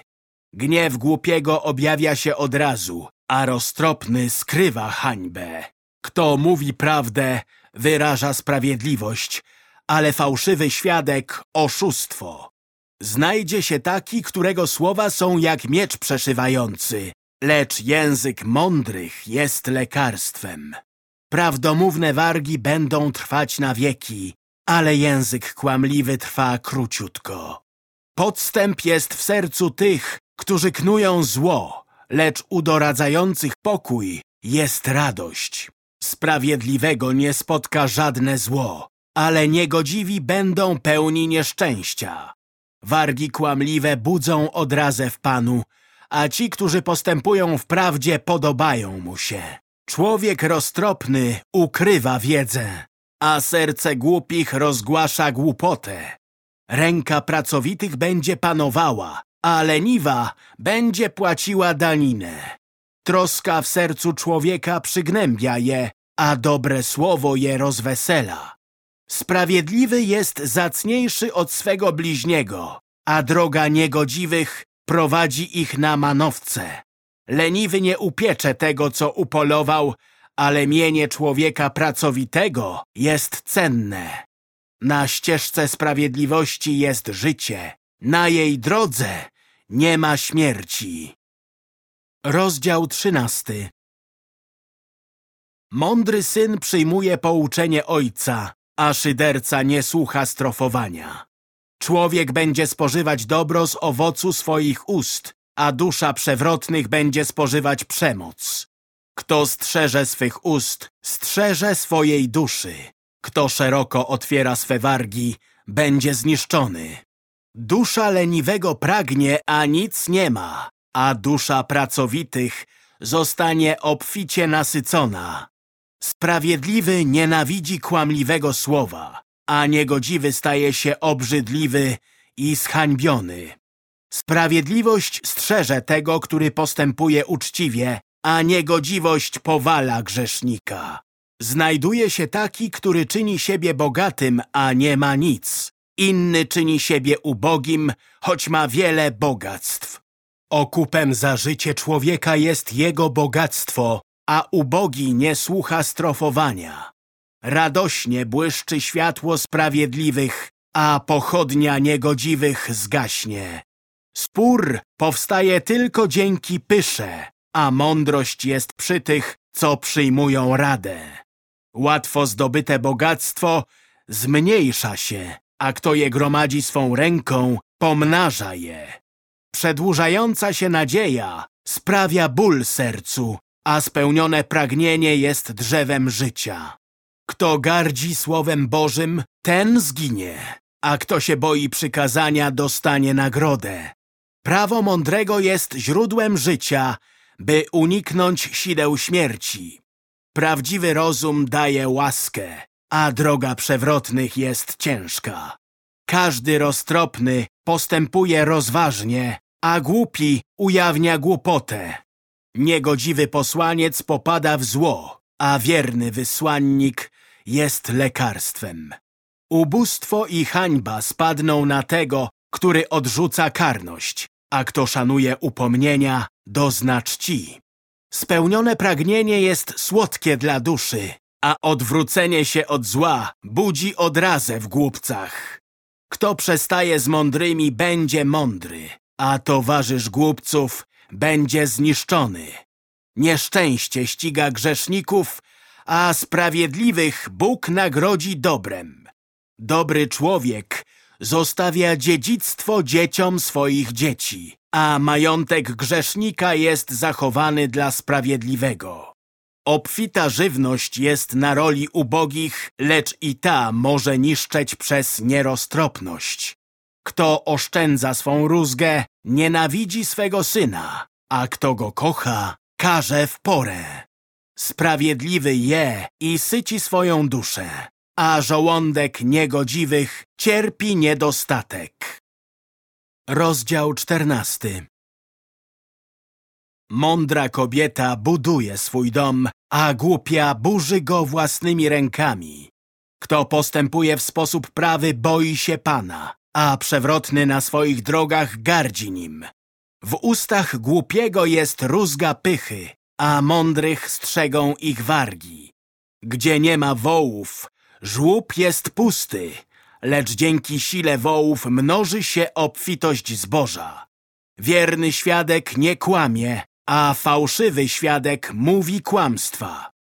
Speaker 1: Gniew głupiego objawia się od razu, a roztropny skrywa hańbę. Kto mówi prawdę, wyraża sprawiedliwość, ale fałszywy świadek oszustwo. Znajdzie się taki, którego słowa są jak miecz przeszywający, lecz język mądrych jest lekarstwem. Prawdomówne wargi będą trwać na wieki, ale język kłamliwy trwa króciutko. Podstęp jest w sercu tych, którzy knują zło, lecz u doradzających pokój jest radość. Sprawiedliwego nie spotka żadne zło, ale niegodziwi będą pełni nieszczęścia. Wargi kłamliwe budzą odrazę w Panu, a ci, którzy postępują w prawdzie, podobają mu się. Człowiek roztropny ukrywa wiedzę, a serce głupich rozgłasza głupotę. Ręka pracowitych będzie panowała, a leniwa będzie płaciła daninę. Troska w sercu człowieka przygnębia je, a dobre słowo je rozwesela. Sprawiedliwy jest zacniejszy od swego bliźniego, a droga niegodziwych prowadzi ich na manowce. Leniwy nie upiecze tego, co upolował, ale mienie człowieka pracowitego jest cenne. Na ścieżce sprawiedliwości jest życie, na jej drodze nie ma śmierci. Rozdział trzynasty Mądry syn przyjmuje pouczenie ojca, a szyderca nie słucha strofowania. Człowiek będzie spożywać dobro z owocu swoich ust, a dusza przewrotnych będzie spożywać przemoc. Kto strzeże swych ust, strzeże swojej duszy. Kto szeroko otwiera swe wargi, będzie zniszczony. Dusza leniwego pragnie, a nic nie ma, a dusza pracowitych zostanie obficie nasycona. Sprawiedliwy nienawidzi kłamliwego słowa, a niegodziwy staje się obrzydliwy i zhańbiony. Sprawiedliwość strzeże tego, który postępuje uczciwie, a niegodziwość powala grzesznika. Znajduje się taki, który czyni siebie bogatym, a nie ma nic. Inny czyni siebie ubogim, choć ma wiele bogactw. Okupem za życie człowieka jest jego bogactwo, a ubogi nie słucha strofowania. Radośnie błyszczy światło sprawiedliwych, a pochodnia niegodziwych zgaśnie. Spór powstaje tylko dzięki pysze, a mądrość jest przy tych, co przyjmują radę. Łatwo zdobyte bogactwo zmniejsza się, a kto je gromadzi swą ręką, pomnaża je. Przedłużająca się nadzieja sprawia ból sercu, a spełnione pragnienie jest drzewem życia. Kto gardzi Słowem Bożym, ten zginie, a kto się boi przykazania, dostanie nagrodę. Prawo mądrego jest źródłem życia, by uniknąć sideł śmierci. Prawdziwy rozum daje łaskę, a droga przewrotnych jest ciężka. Każdy roztropny postępuje rozważnie, a głupi ujawnia głupotę. Niegodziwy posłaniec popada w zło, a wierny wysłannik jest lekarstwem. Ubóstwo i hańba spadną na tego, który odrzuca karność, a kto szanuje upomnienia, dozna czci. Spełnione pragnienie jest słodkie dla duszy, a odwrócenie się od zła budzi odrazę w głupcach. Kto przestaje z mądrymi, będzie mądry, a towarzysz głupców będzie zniszczony. Nieszczęście ściga grzeszników, a sprawiedliwych Bóg nagrodzi dobrem. Dobry człowiek zostawia dziedzictwo dzieciom swoich dzieci, a majątek grzesznika jest zachowany dla sprawiedliwego. Obfita żywność jest na roli ubogich, lecz i ta może niszczeć przez nieroztropność. Kto oszczędza swą rózgę, nienawidzi swego syna, a kto go kocha, karze w porę. Sprawiedliwy je i syci swoją duszę, a żołądek niegodziwych cierpi niedostatek. Rozdział czternasty Mądra kobieta buduje swój dom, a głupia burzy go własnymi rękami. Kto postępuje w sposób prawy, boi się Pana, a przewrotny na swoich drogach gardzi nim. W ustach głupiego jest rózga pychy, a mądrych strzegą ich wargi. Gdzie nie ma wołów, żłób jest pusty, lecz dzięki sile wołów mnoży się obfitość zboża. Wierny świadek nie kłamie, a fałszywy świadek mówi kłamstwa.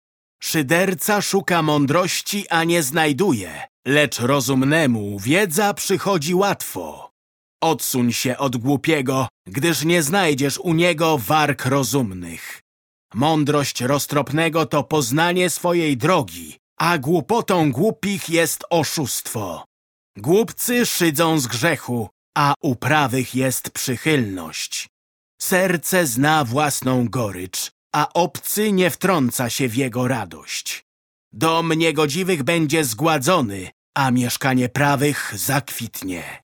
Speaker 1: Szyderca szuka mądrości, a nie znajduje, lecz rozumnemu wiedza przychodzi łatwo. Odsuń się od głupiego, gdyż nie znajdziesz u niego warg rozumnych. Mądrość roztropnego to poznanie swojej drogi, a głupotą głupich jest oszustwo. Głupcy szydzą z grzechu, a u prawych jest przychylność. Serce zna własną gorycz, a obcy nie wtrąca się w jego radość. Dom niegodziwych będzie zgładzony, a mieszkanie prawych zakwitnie.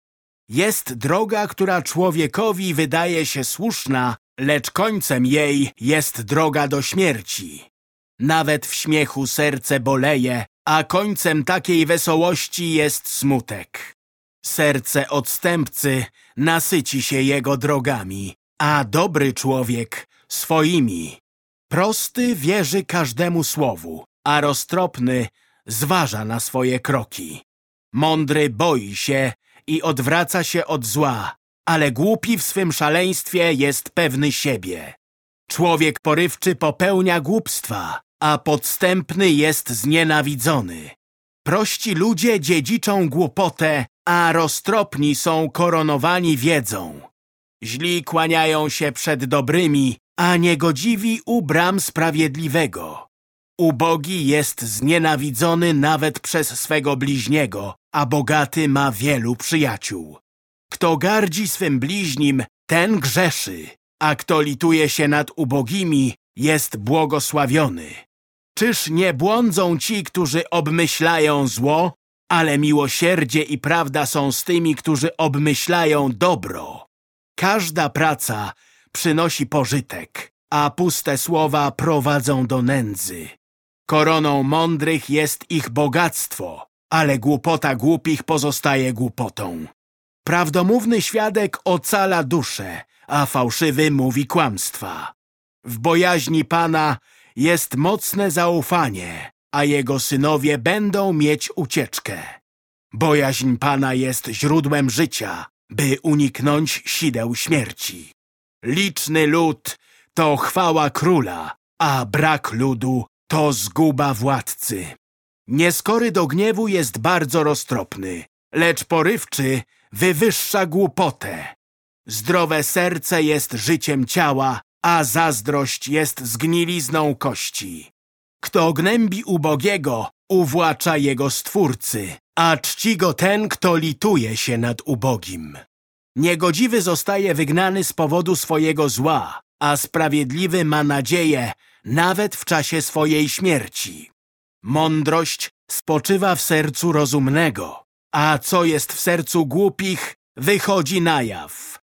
Speaker 1: Jest droga, która człowiekowi wydaje się słuszna, lecz końcem jej jest droga do śmierci. Nawet w śmiechu serce boleje, a końcem takiej wesołości jest smutek. Serce odstępcy nasyci się jego drogami, a dobry człowiek swoimi. Prosty wierzy każdemu słowu, a roztropny zważa na swoje kroki. Mądry boi się i odwraca się od zła, ale głupi w swym szaleństwie jest pewny siebie. Człowiek porywczy popełnia głupstwa, a podstępny jest znienawidzony. Prości ludzie dziedziczą głupotę, a roztropni są koronowani wiedzą. Źli kłaniają się przed dobrymi, a niegodziwi u bram sprawiedliwego. Ubogi jest znienawidzony nawet przez swego bliźniego, a bogaty ma wielu przyjaciół. Kto gardzi swym bliźnim, ten grzeszy, a kto lituje się nad ubogimi, jest błogosławiony. Czyż nie błądzą ci, którzy obmyślają zło, ale miłosierdzie i prawda są z tymi, którzy obmyślają dobro. Każda praca przynosi pożytek, a puste słowa prowadzą do nędzy. Koroną mądrych jest ich bogactwo, ale głupota głupich pozostaje głupotą. Prawdomówny świadek ocala duszę, a fałszywy mówi kłamstwa. W bojaźni Pana jest mocne zaufanie, a jego synowie będą mieć ucieczkę. Bojaźń Pana jest źródłem życia, by uniknąć sideł śmierci. Liczny lud to chwała króla, a brak ludu to zguba władcy. Nieskory do gniewu jest bardzo roztropny, lecz porywczy wywyższa głupotę. Zdrowe serce jest życiem ciała, a zazdrość jest zgnilizną kości. Kto gnębi ubogiego, uwłacza jego stwórcy, a czci go ten, kto lituje się nad ubogim. Niegodziwy zostaje wygnany z powodu swojego zła, a sprawiedliwy ma nadzieję nawet w czasie swojej śmierci. Mądrość spoczywa w sercu rozumnego, a co jest w sercu głupich, wychodzi na jaw.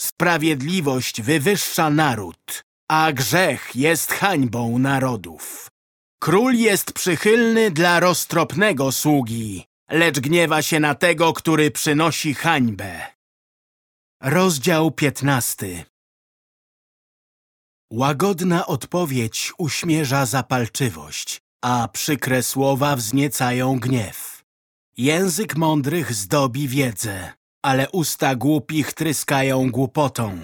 Speaker 1: Sprawiedliwość wywyższa naród, a grzech jest hańbą narodów. Król jest przychylny dla roztropnego sługi, lecz gniewa się na tego, który przynosi hańbę. Rozdział piętnasty Łagodna odpowiedź uśmierza zapalczywość, a przykre słowa wzniecają gniew. Język mądrych zdobi wiedzę, ale usta głupich tryskają głupotą.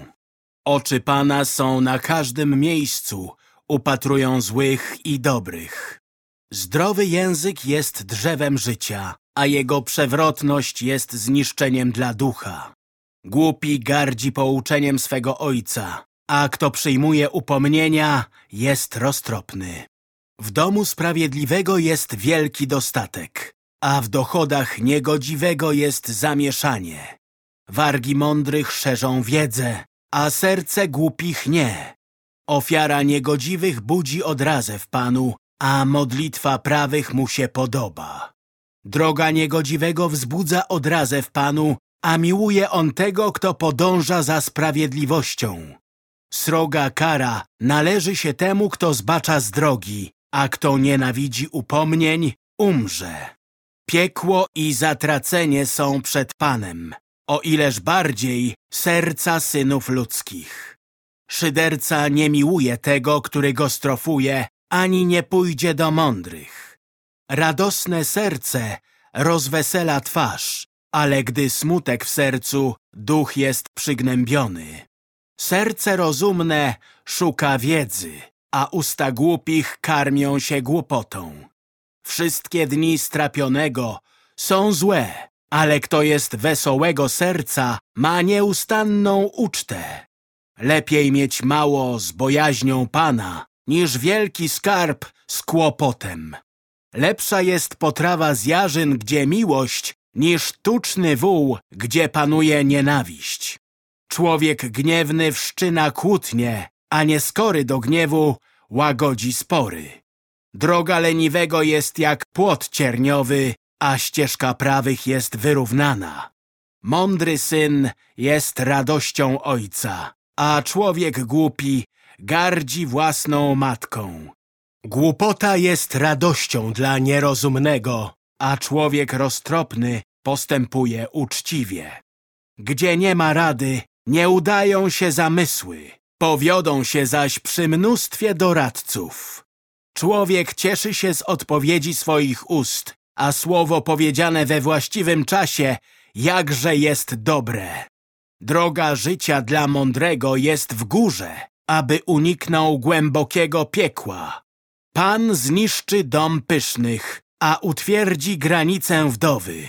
Speaker 1: Oczy Pana są na każdym miejscu, upatrują złych i dobrych. Zdrowy język jest drzewem życia, a jego przewrotność jest zniszczeniem dla ducha. Głupi gardzi pouczeniem swego ojca, a kto przyjmuje upomnienia, jest roztropny. W domu sprawiedliwego jest wielki dostatek, a w dochodach niegodziwego jest zamieszanie. Wargi mądrych szerzą wiedzę, a serce głupich nie. Ofiara niegodziwych budzi odrazę w Panu, a modlitwa prawych mu się podoba. Droga niegodziwego wzbudza odrazę w Panu, a miłuje on tego, kto podąża za sprawiedliwością. Sroga kara należy się temu, kto zbacza z drogi, a kto nienawidzi upomnień, umrze. Piekło i zatracenie są przed Panem, o ileż bardziej serca synów ludzkich. Szyderca nie miłuje tego, który go strofuje, ani nie pójdzie do mądrych. Radosne serce rozwesela twarz, ale gdy smutek w sercu, duch jest przygnębiony. Serce rozumne szuka wiedzy, a usta głupich karmią się głupotą. Wszystkie dni strapionego są złe, ale kto jest wesołego serca, ma nieustanną ucztę. Lepiej mieć mało z bojaźnią Pana, niż wielki skarb z kłopotem. Lepsza jest potrawa z jarzyn, gdzie miłość, niż tuczny wół, gdzie panuje nienawiść. Człowiek gniewny wszczyna kłótnie, a nieskory do gniewu łagodzi spory. Droga leniwego jest jak płot cierniowy, a ścieżka prawych jest wyrównana. Mądry syn jest radością ojca, a człowiek głupi gardzi własną matką. Głupota jest radością dla nierozumnego, a człowiek roztropny postępuje uczciwie. Gdzie nie ma rady, nie udają się zamysły, powiodą się zaś przy mnóstwie doradców. Człowiek cieszy się z odpowiedzi swoich ust, a słowo powiedziane we właściwym czasie jakże jest dobre. Droga życia dla mądrego jest w górze, aby uniknął głębokiego piekła. Pan zniszczy dom pysznych, a utwierdzi granicę wdowy.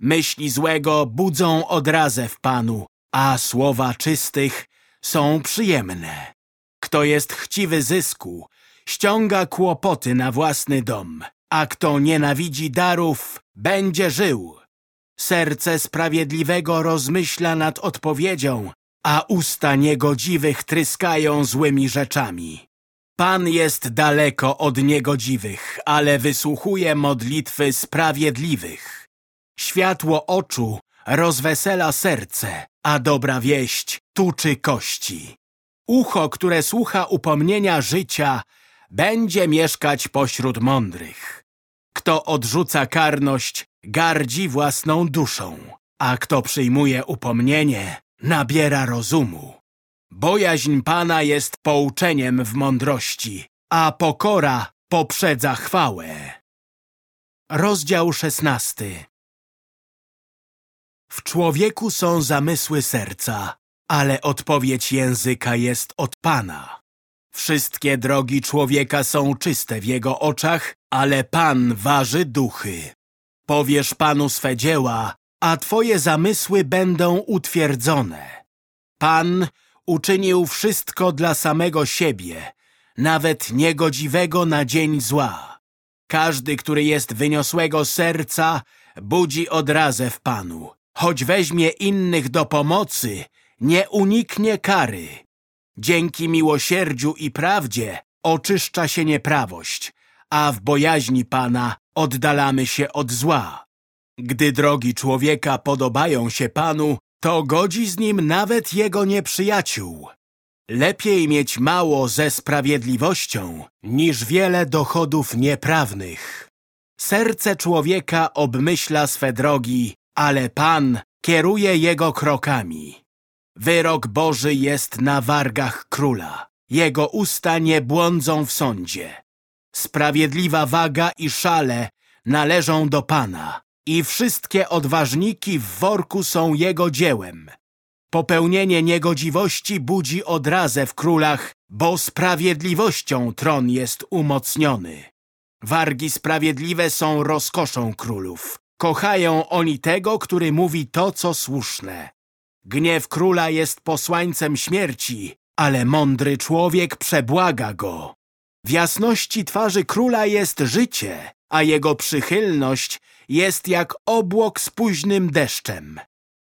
Speaker 1: Myśli złego budzą odrazę w Panu, a słowa czystych są przyjemne. Kto jest chciwy zysku, ściąga kłopoty na własny dom, a kto nienawidzi darów, będzie żył. Serce sprawiedliwego rozmyśla nad odpowiedzią, a usta niegodziwych tryskają złymi rzeczami. Pan jest daleko od niegodziwych, ale wysłuchuje modlitwy sprawiedliwych. Światło oczu rozwesela serce, a dobra wieść tuczy kości. Ucho, które słucha upomnienia życia, będzie mieszkać pośród mądrych. Kto odrzuca karność, gardzi własną duszą, a kto przyjmuje upomnienie, nabiera rozumu. Bojaźń Pana jest pouczeniem w mądrości, a pokora poprzedza chwałę. Rozdział szesnasty W człowieku są zamysły serca, ale odpowiedź języka jest od Pana. Wszystkie drogi człowieka są czyste w jego oczach, ale Pan waży duchy. Powiesz Panu swe dzieła, a Twoje zamysły będą utwierdzone. Pan uczynił wszystko dla samego siebie, nawet niegodziwego na dzień zła. Każdy, który jest wyniosłego serca, budzi odrazę w Panu. Choć weźmie innych do pomocy, nie uniknie kary. Dzięki miłosierdziu i prawdzie oczyszcza się nieprawość, a w bojaźni Pana oddalamy się od zła. Gdy drogi człowieka podobają się Panu, to godzi z nim nawet jego nieprzyjaciół. Lepiej mieć mało ze sprawiedliwością, niż wiele dochodów nieprawnych. Serce człowieka obmyśla swe drogi, ale Pan kieruje jego krokami. Wyrok Boży jest na wargach króla. Jego usta nie błądzą w sądzie. Sprawiedliwa waga i szale należą do Pana i wszystkie odważniki w worku są Jego dziełem. Popełnienie niegodziwości budzi odrazę w królach, bo sprawiedliwością tron jest umocniony. Wargi sprawiedliwe są rozkoszą królów. Kochają oni tego, który mówi to, co słuszne. Gniew króla jest posłańcem śmierci, ale mądry człowiek przebłaga go. W jasności twarzy króla jest życie, a jego przychylność jest jak obłok z późnym deszczem.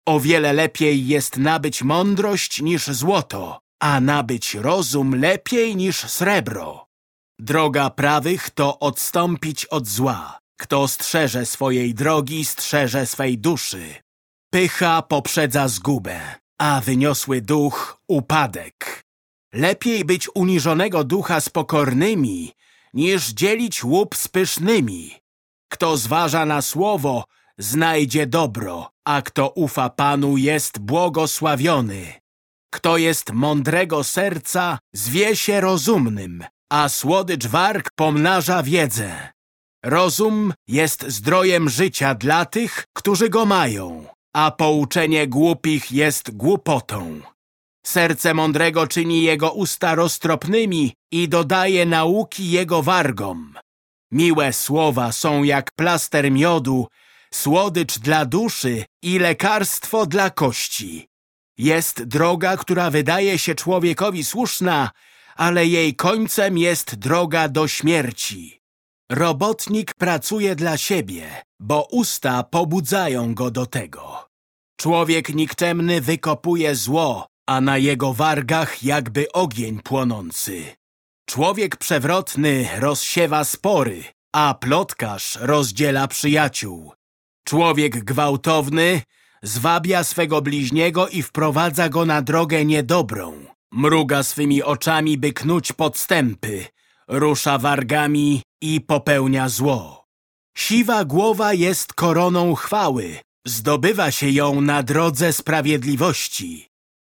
Speaker 1: O wiele lepiej jest nabyć mądrość niż złoto, a nabyć rozum lepiej niż srebro. Droga prawych to odstąpić od zła. Kto strzeże swojej drogi, strzeże swej duszy. Pycha poprzedza zgubę, a wyniosły duch upadek. Lepiej być uniżonego ducha z pokornymi, niż dzielić łup z pysznymi. Kto zważa na słowo, znajdzie dobro, a kto ufa Panu jest błogosławiony. Kto jest mądrego serca, zwie się rozumnym, a słodycz warg pomnaża wiedzę. Rozum jest zdrojem życia dla tych, którzy go mają, a pouczenie głupich jest głupotą. Serce mądrego czyni jego usta roztropnymi i dodaje nauki jego wargom. Miłe słowa są jak plaster miodu, słodycz dla duszy i lekarstwo dla kości. Jest droga, która wydaje się człowiekowi słuszna, ale jej końcem jest droga do śmierci. Robotnik pracuje dla siebie, bo usta pobudzają go do tego. Człowiek nikczemny wykopuje zło, a na jego wargach jakby ogień płonący. Człowiek przewrotny rozsiewa spory, a plotkarz rozdziela przyjaciół. Człowiek gwałtowny zwabia swego bliźniego i wprowadza go na drogę niedobrą. Mruga swymi oczami, by knuć podstępy, rusza wargami i popełnia zło. Siwa głowa jest koroną chwały, zdobywa się ją na drodze sprawiedliwości.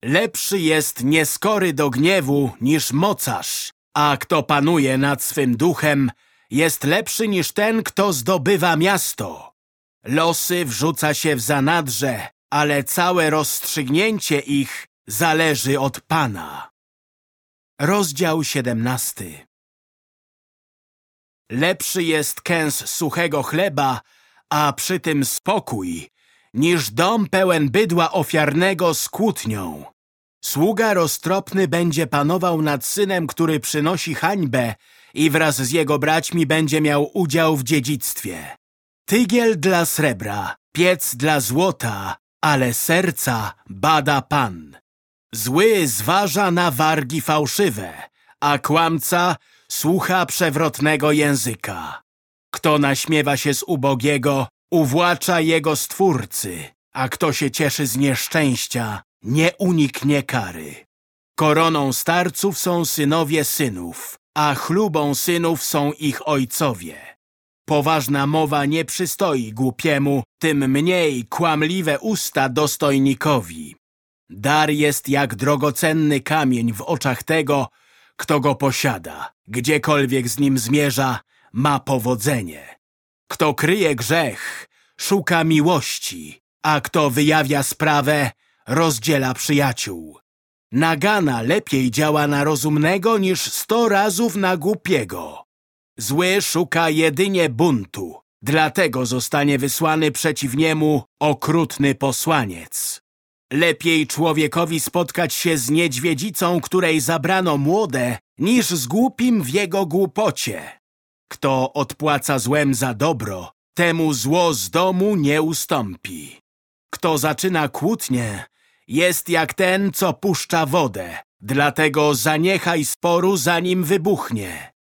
Speaker 1: Lepszy jest nieskory do gniewu niż mocarz, a kto panuje nad swym duchem, jest lepszy niż ten, kto zdobywa miasto. Losy wrzuca się w zanadrze, ale całe rozstrzygnięcie ich zależy od Pana. Rozdział 17 Lepszy jest kęs suchego chleba, a przy tym spokój, niż dom pełen bydła ofiarnego z kłótnią. Sługa roztropny będzie panował nad synem, który przynosi hańbę i wraz z jego braćmi będzie miał udział w dziedzictwie. Tygiel dla srebra, piec dla złota, ale serca bada Pan. Zły zważa na wargi fałszywe, a kłamca słucha przewrotnego języka. Kto naśmiewa się z ubogiego, uwłacza jego stwórcy, a kto się cieszy z nieszczęścia, nie uniknie kary. Koroną starców są synowie synów, a chlubą synów są ich ojcowie. Poważna mowa nie przystoi głupiemu, tym mniej kłamliwe usta dostojnikowi. Dar jest jak drogocenny kamień w oczach tego, kto go posiada. Gdziekolwiek z nim zmierza, ma powodzenie. Kto kryje grzech, szuka miłości, a kto wyjawia sprawę, rozdziela przyjaciół. Nagana lepiej działa na rozumnego niż sto razów na głupiego. Zły szuka jedynie buntu, dlatego zostanie wysłany przeciw niemu okrutny posłaniec. Lepiej człowiekowi spotkać się z niedźwiedzicą, której zabrano młode, niż z głupim w jego głupocie. Kto odpłaca złem za dobro, temu zło z domu nie ustąpi. Kto zaczyna kłótnię, jest jak ten, co puszcza wodę, dlatego zaniechaj sporu, zanim wybuchnie.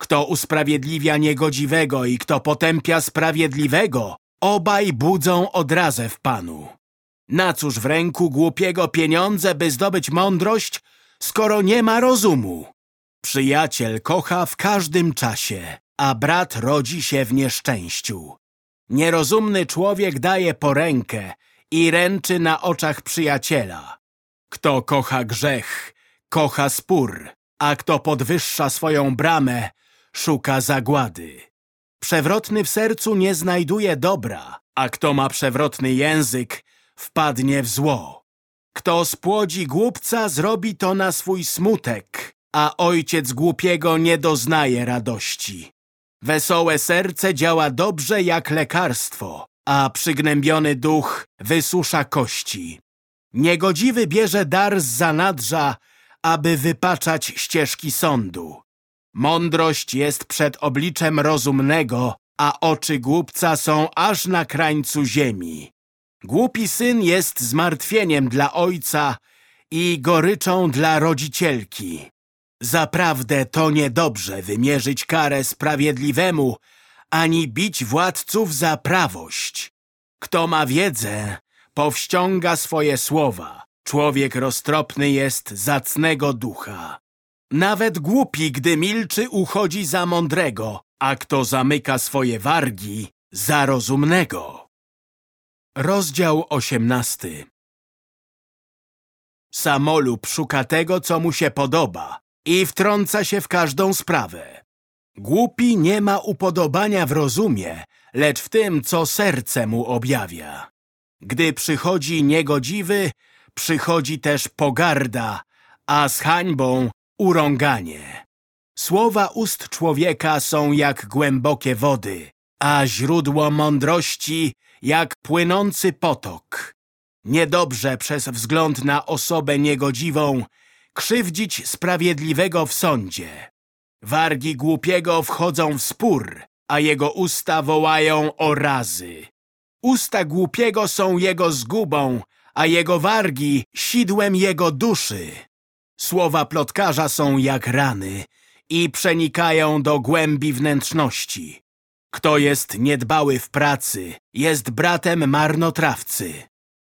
Speaker 1: Kto usprawiedliwia niegodziwego i kto potępia sprawiedliwego, obaj budzą odrazę w Panu. Na cóż w ręku głupiego pieniądze, by zdobyć mądrość, skoro nie ma rozumu? Przyjaciel kocha w każdym czasie, a brat rodzi się w nieszczęściu. Nierozumny człowiek daje porękę i ręczy na oczach przyjaciela. Kto kocha grzech, kocha spór, a kto podwyższa swoją bramę, szuka zagłady. Przewrotny w sercu nie znajduje dobra, a kto ma przewrotny język, wpadnie w zło. Kto spłodzi głupca, zrobi to na swój smutek, a ojciec głupiego nie doznaje radości. Wesołe serce działa dobrze jak lekarstwo, a przygnębiony duch wysusza kości. Niegodziwy bierze dar z zanadrza, aby wypaczać ścieżki sądu. Mądrość jest przed obliczem rozumnego, a oczy głupca są aż na krańcu ziemi. Głupi syn jest zmartwieniem dla ojca i goryczą dla rodzicielki. Zaprawdę to niedobrze wymierzyć karę sprawiedliwemu, ani bić władców za prawość. Kto ma wiedzę, powściąga swoje słowa. Człowiek roztropny jest zacnego ducha. Nawet głupi, gdy milczy, uchodzi za mądrego, a kto zamyka swoje wargi, za rozumnego. Rozdział osiemnasty Samolub szuka tego, co mu się podoba i wtrąca się w każdą sprawę. Głupi nie ma upodobania w rozumie, lecz w tym, co serce mu objawia. Gdy przychodzi niegodziwy, przychodzi też pogarda, a z hańbą urąganie. Słowa ust człowieka są jak głębokie wody, a źródło mądrości jak płynący potok. Niedobrze przez wzgląd na osobę niegodziwą krzywdzić sprawiedliwego w sądzie. Wargi głupiego wchodzą w spór, a jego usta wołają o razy. Usta głupiego są jego zgubą, a jego wargi sidłem jego duszy. Słowa plotkarza są jak rany i przenikają do głębi wnętrzności. Kto jest niedbały w pracy, jest bratem marnotrawcy.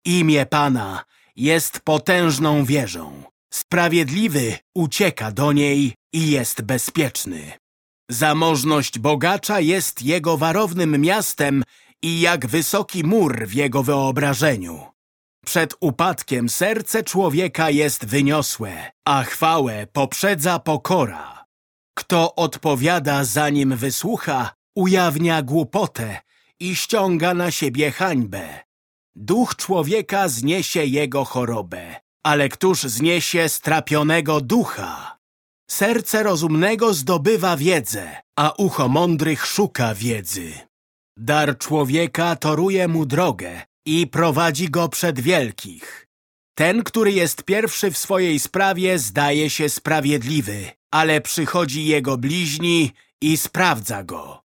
Speaker 1: Imię Pana jest potężną wieżą. Sprawiedliwy ucieka do niej i jest bezpieczny. Zamożność bogacza jest jego warownym miastem i jak wysoki mur w jego wyobrażeniu. Przed upadkiem serce człowieka jest wyniosłe, a chwałę poprzedza pokora. Kto odpowiada zanim wysłucha, ujawnia głupotę i ściąga na siebie hańbę. Duch człowieka zniesie jego chorobę, ale któż zniesie strapionego ducha? Serce rozumnego zdobywa wiedzę, a ucho mądrych szuka wiedzy. Dar człowieka toruje mu drogę i prowadzi go przed wielkich. Ten, który jest pierwszy w swojej sprawie, zdaje się sprawiedliwy, ale przychodzi jego bliźni i sprawdza go.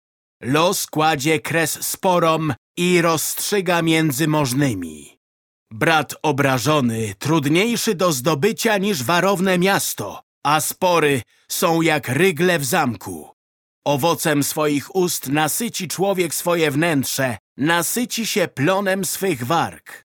Speaker 1: Los kładzie kres sporom i rozstrzyga między możnymi. Brat obrażony, trudniejszy do zdobycia niż warowne miasto, a spory są jak rygle w zamku. Owocem swoich ust nasyci człowiek swoje wnętrze, nasyci się plonem swych warg.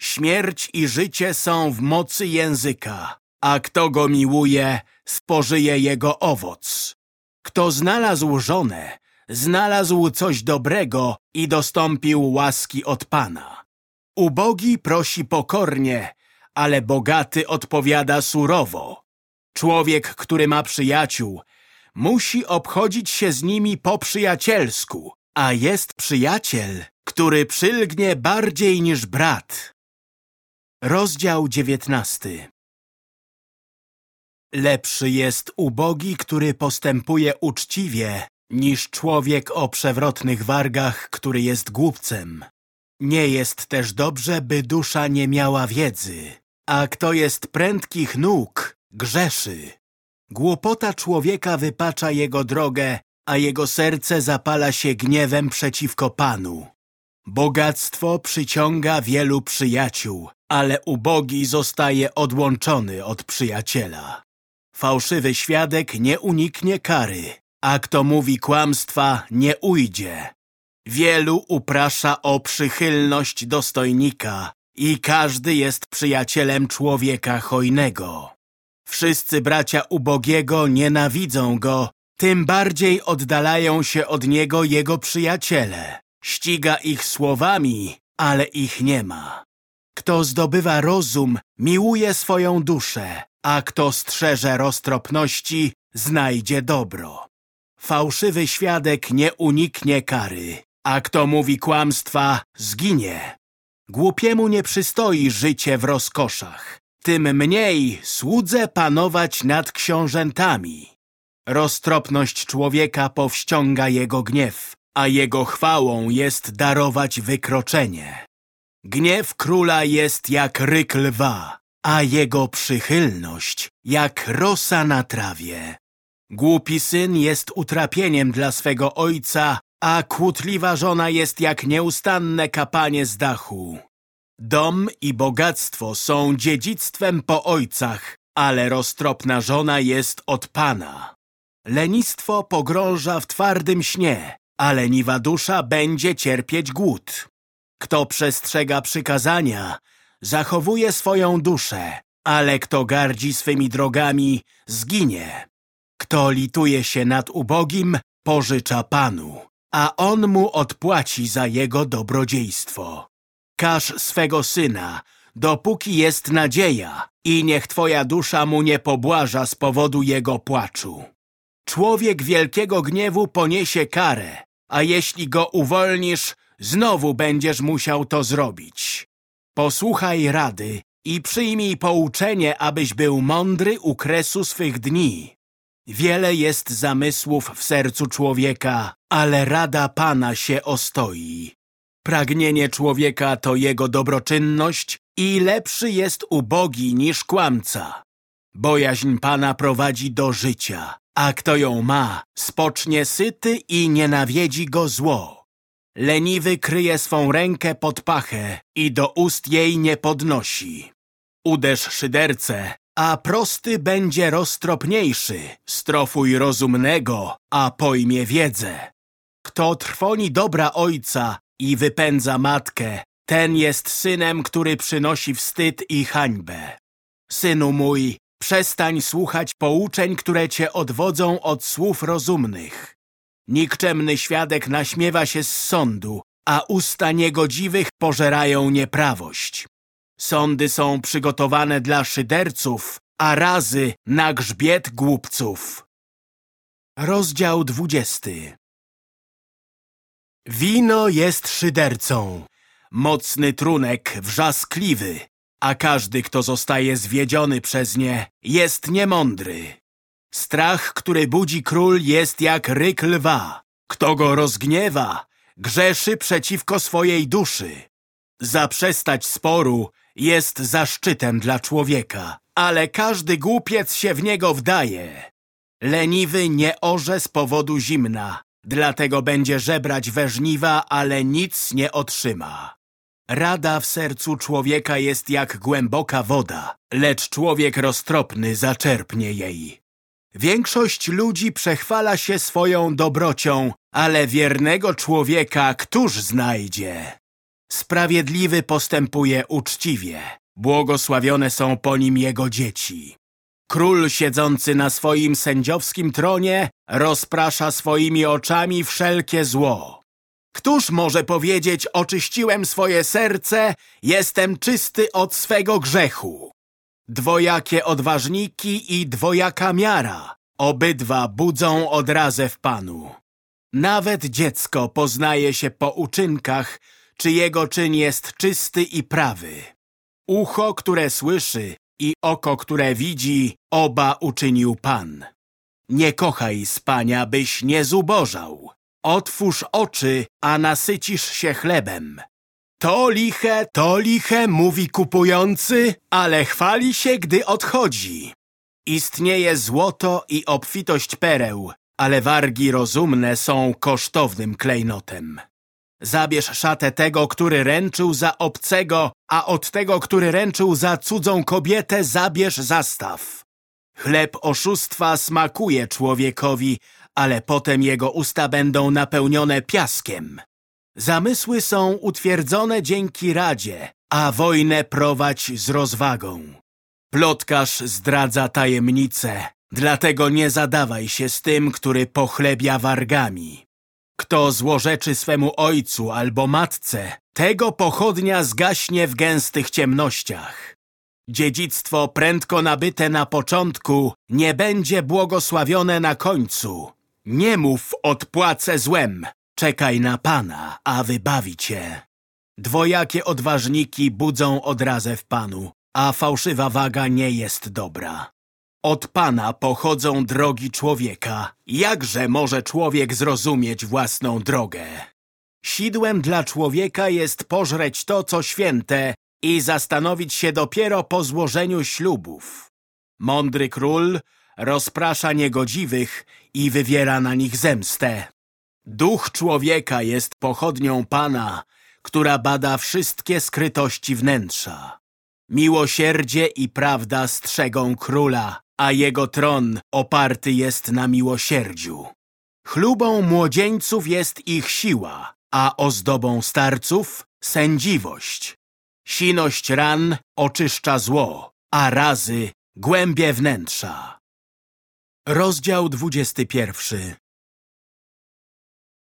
Speaker 1: Śmierć i życie są w mocy języka, a kto go miłuje, spożyje jego owoc. Kto znalazł żonę, znalazł coś dobrego i dostąpił łaski od Pana. Ubogi prosi pokornie, ale bogaty odpowiada surowo. Człowiek, który ma przyjaciół, musi obchodzić się z nimi po przyjacielsku, a jest przyjaciel, który przylgnie bardziej niż brat. Rozdział dziewiętnasty Lepszy jest ubogi, który postępuje uczciwie, niż człowiek o przewrotnych wargach, który jest głupcem. Nie jest też dobrze, by dusza nie miała wiedzy, a kto jest prędkich nóg, grzeszy. Głupota człowieka wypacza jego drogę, a jego serce zapala się gniewem przeciwko Panu. Bogactwo przyciąga wielu przyjaciół, ale ubogi zostaje odłączony od przyjaciela. Fałszywy świadek nie uniknie kary, a kto mówi kłamstwa nie ujdzie. Wielu uprasza o przychylność dostojnika i każdy jest przyjacielem człowieka hojnego. Wszyscy bracia ubogiego nienawidzą go, tym bardziej oddalają się od niego jego przyjaciele. Ściga ich słowami, ale ich nie ma. Kto zdobywa rozum, miłuje swoją duszę, a kto strzeże roztropności, znajdzie dobro. Fałszywy świadek nie uniknie kary, a kto mówi kłamstwa, zginie. Głupiemu nie przystoi życie w rozkoszach, tym mniej słudze panować nad książętami. Roztropność człowieka powściąga jego gniew, a jego chwałą jest darować wykroczenie. Gniew króla jest jak ryk lwa, a jego przychylność jak rosa na trawie. Głupi syn jest utrapieniem dla swego ojca, a kłótliwa żona jest jak nieustanne kapanie z dachu. Dom i bogactwo są dziedzictwem po ojcach, ale roztropna żona jest od Pana. Lenistwo pogrąża w twardym śnie, a leniwa dusza będzie cierpieć głód. Kto przestrzega przykazania, zachowuje swoją duszę, ale kto gardzi swymi drogami, zginie. Kto lituje się nad ubogim, pożycza Panu, a On mu odpłaci za jego dobrodziejstwo. Każ swego syna, dopóki jest nadzieja i niech twoja dusza mu nie pobłaża z powodu jego płaczu. Człowiek wielkiego gniewu poniesie karę, a jeśli go uwolnisz, znowu będziesz musiał to zrobić. Posłuchaj rady i przyjmij pouczenie, abyś był mądry u kresu swych dni. Wiele jest zamysłów w sercu człowieka, ale rada Pana się ostoi. Pragnienie człowieka to jego dobroczynność i lepszy jest ubogi niż kłamca. Bojaźń Pana prowadzi do życia, a kto ją ma, spocznie syty i nienawiedzi go zło. Leniwy kryje swą rękę pod pachę i do ust jej nie podnosi. Uderz szydercę, a prosty będzie roztropniejszy. Strofuj rozumnego, a pojmie wiedzę. Kto trwoni dobra ojca i wypędza matkę, ten jest synem, który przynosi wstyd i hańbę. Synu mój, przestań słuchać pouczeń, które cię odwodzą od słów rozumnych. Nikczemny świadek naśmiewa się z sądu, a usta niegodziwych pożerają nieprawość. Sądy są przygotowane dla szyderców, a razy na grzbiet głupców. Rozdział dwudziesty Wino jest szydercą, mocny trunek wrzaskliwy, a każdy, kto zostaje zwiedziony przez nie, jest niemądry. Strach, który budzi król, jest jak ryk lwa. Kto go rozgniewa, grzeszy przeciwko swojej duszy. Zaprzestać sporu jest zaszczytem dla człowieka, ale każdy głupiec się w niego wdaje. Leniwy nie orze z powodu zimna, dlatego będzie żebrać we żniwa, ale nic nie otrzyma. Rada w sercu człowieka jest jak głęboka woda, lecz człowiek roztropny zaczerpnie jej. Większość ludzi przechwala się swoją dobrocią, ale wiernego człowieka któż znajdzie? Sprawiedliwy postępuje uczciwie. Błogosławione są po nim jego dzieci. Król siedzący na swoim sędziowskim tronie rozprasza swoimi oczami wszelkie zło. Któż może powiedzieć, oczyściłem swoje serce, jestem czysty od swego grzechu? Dwojakie odważniki i dwojaka miara, obydwa budzą odrazę w Panu. Nawet dziecko poznaje się po uczynkach, czy jego czyn jest czysty i prawy. Ucho, które słyszy i oko, które widzi, oba uczynił Pan. Nie kochaj spania, byś nie zubożał. Otwórz oczy, a nasycisz się chlebem. To liche, to liche, mówi kupujący, ale chwali się, gdy odchodzi. Istnieje złoto i obfitość pereł, ale wargi rozumne są kosztownym klejnotem. Zabierz szatę tego, który ręczył za obcego, a od tego, który ręczył za cudzą kobietę, zabierz zastaw. Chleb oszustwa smakuje człowiekowi, ale potem jego usta będą napełnione piaskiem. Zamysły są utwierdzone dzięki radzie, a wojnę prowadź z rozwagą. Plotkarz zdradza tajemnice, dlatego nie zadawaj się z tym, który pochlebia wargami. Kto złorzeczy swemu ojcu albo matce, tego pochodnia zgaśnie w gęstych ciemnościach. Dziedzictwo prędko nabyte na początku nie będzie błogosławione na końcu. Nie mów odpłacę złem, czekaj na Pana, a wybawi cię. Dwojakie odważniki budzą odrazę w Panu, a fałszywa waga nie jest dobra. Od Pana pochodzą drogi człowieka. Jakże może człowiek zrozumieć własną drogę? Sidłem dla człowieka jest pożreć to, co święte i zastanowić się dopiero po złożeniu ślubów. Mądry król rozprasza niegodziwych i wywiera na nich zemstę. Duch człowieka jest pochodnią Pana, która bada wszystkie skrytości wnętrza. Miłosierdzie i prawda strzegą króla, a jego tron oparty jest na miłosierdziu. Chlubą młodzieńców jest ich siła, a ozdobą starców sędziwość. Siność ran oczyszcza zło, a razy głębie wnętrza. Rozdział 21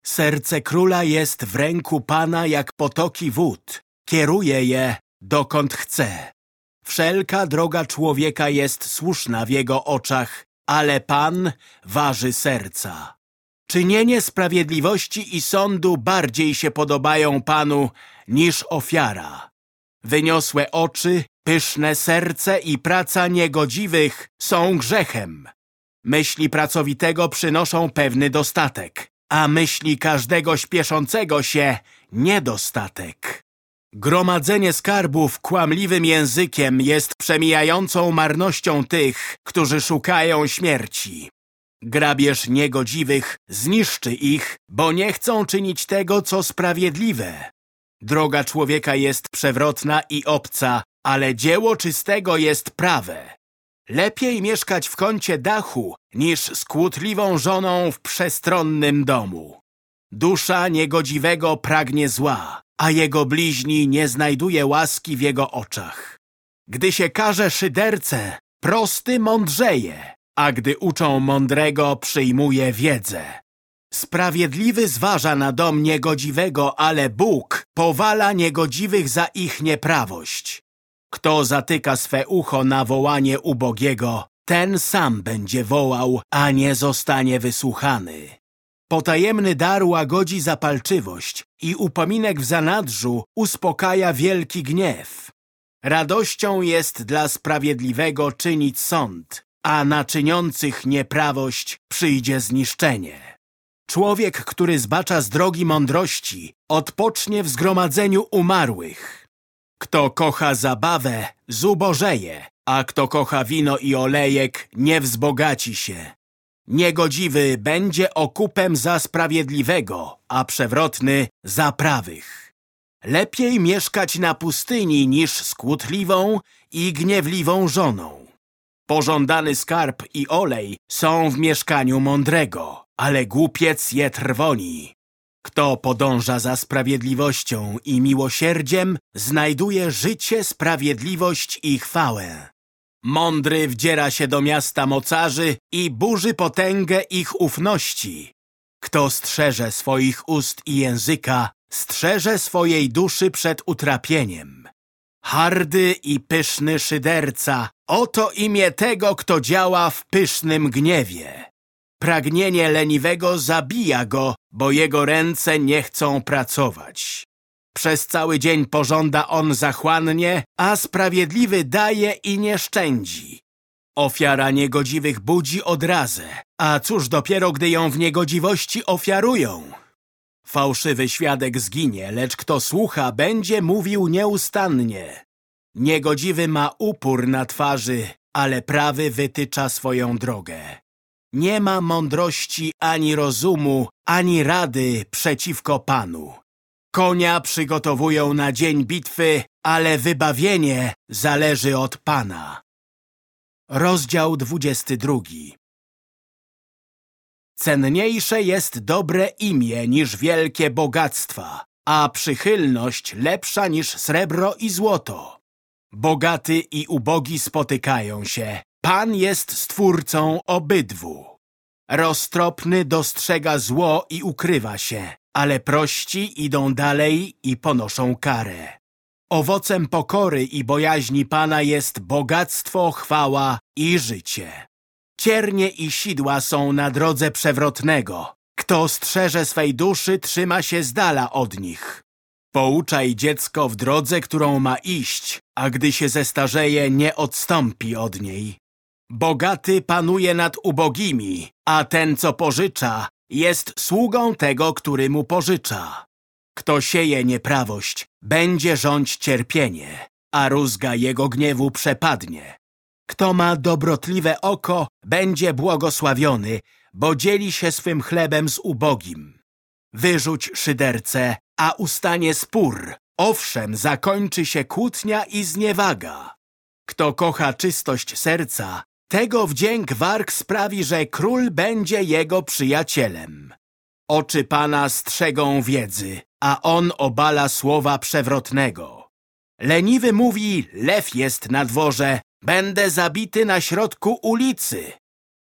Speaker 1: Serce króla jest w ręku Pana jak potoki wód. Kieruje je, dokąd chce. Wszelka droga człowieka jest słuszna w jego oczach ale Pan waży serca. Czynienie sprawiedliwości i sądu bardziej się podobają Panu niż ofiara. Wyniosłe oczy, pyszne serce i praca niegodziwych są grzechem. Myśli pracowitego przynoszą pewny dostatek, a myśli każdego śpieszącego się niedostatek. Gromadzenie skarbów kłamliwym językiem jest przemijającą marnością tych, którzy szukają śmierci. Grabież niegodziwych zniszczy ich, bo nie chcą czynić tego, co sprawiedliwe. Droga człowieka jest przewrotna i obca, ale dzieło czystego jest prawe. Lepiej mieszkać w kącie dachu, niż z kłótliwą żoną w przestronnym domu. Dusza niegodziwego pragnie zła, a jego bliźni nie znajduje łaski w jego oczach. Gdy się każe szyderce, prosty mądrzeje, a gdy uczą mądrego, przyjmuje wiedzę. Sprawiedliwy zważa na dom niegodziwego, ale Bóg powala niegodziwych za ich nieprawość. Kto zatyka swe ucho na wołanie ubogiego, ten sam będzie wołał, a nie zostanie wysłuchany. Potajemny dar łagodzi zapalczywość i upominek w zanadrzu uspokaja wielki gniew. Radością jest dla sprawiedliwego czynić sąd, a na czyniących nieprawość przyjdzie zniszczenie. Człowiek, który zbacza z drogi mądrości, odpocznie w zgromadzeniu umarłych. Kto kocha zabawę, zubożeje, a kto kocha wino i olejek, nie wzbogaci się. Niegodziwy będzie okupem za sprawiedliwego, a przewrotny za prawych. Lepiej mieszkać na pustyni niż z kłótliwą i gniewliwą żoną. Pożądany skarb i olej są w mieszkaniu mądrego, ale głupiec je trwoni. Kto podąża za sprawiedliwością i miłosierdziem, znajduje życie, sprawiedliwość i chwałę. Mądry wdziera się do miasta mocarzy i burzy potęgę ich ufności. Kto strzeże swoich ust i języka, strzeże swojej duszy przed utrapieniem. Hardy i pyszny szyderca, oto imię tego, kto działa w pysznym gniewie. Pragnienie leniwego zabija go, bo jego ręce nie chcą pracować. Przez cały dzień pożąda on zachłannie, a sprawiedliwy daje i nie szczędzi. Ofiara niegodziwych budzi odrazę, a cóż dopiero, gdy ją w niegodziwości ofiarują. Fałszywy świadek zginie, lecz kto słucha, będzie mówił nieustannie. Niegodziwy ma upór na twarzy, ale prawy wytycza swoją drogę. Nie ma mądrości ani rozumu, ani rady przeciwko Panu. Konia przygotowują na dzień bitwy, ale wybawienie zależy od Pana. Rozdział 22 Cenniejsze jest dobre imię niż wielkie bogactwa, a przychylność lepsza niż srebro i złoto. Bogaty i ubogi spotykają się. Pan jest stwórcą obydwu. Roztropny dostrzega zło i ukrywa się ale prości idą dalej i ponoszą karę. Owocem pokory i bojaźni Pana jest bogactwo, chwała i życie. Ciernie i sidła są na drodze przewrotnego. Kto strzeże swej duszy, trzyma się z dala od nich. Pouczaj dziecko w drodze, którą ma iść, a gdy się zestarzeje, nie odstąpi od niej. Bogaty panuje nad ubogimi, a ten, co pożycza, jest sługą tego, który mu pożycza. Kto sieje nieprawość, będzie rządź cierpienie, a rózga jego gniewu przepadnie. Kto ma dobrotliwe oko, będzie błogosławiony, bo dzieli się swym chlebem z ubogim. Wyrzuć szyderce, a ustanie spór. Owszem, zakończy się kłótnia i zniewaga. Kto kocha czystość serca, tego wdzięk warg sprawi, że król będzie jego przyjacielem. Oczy Pana strzegą wiedzy, a on obala słowa przewrotnego. Leniwy mówi, lew jest na dworze, będę zabity na środku ulicy.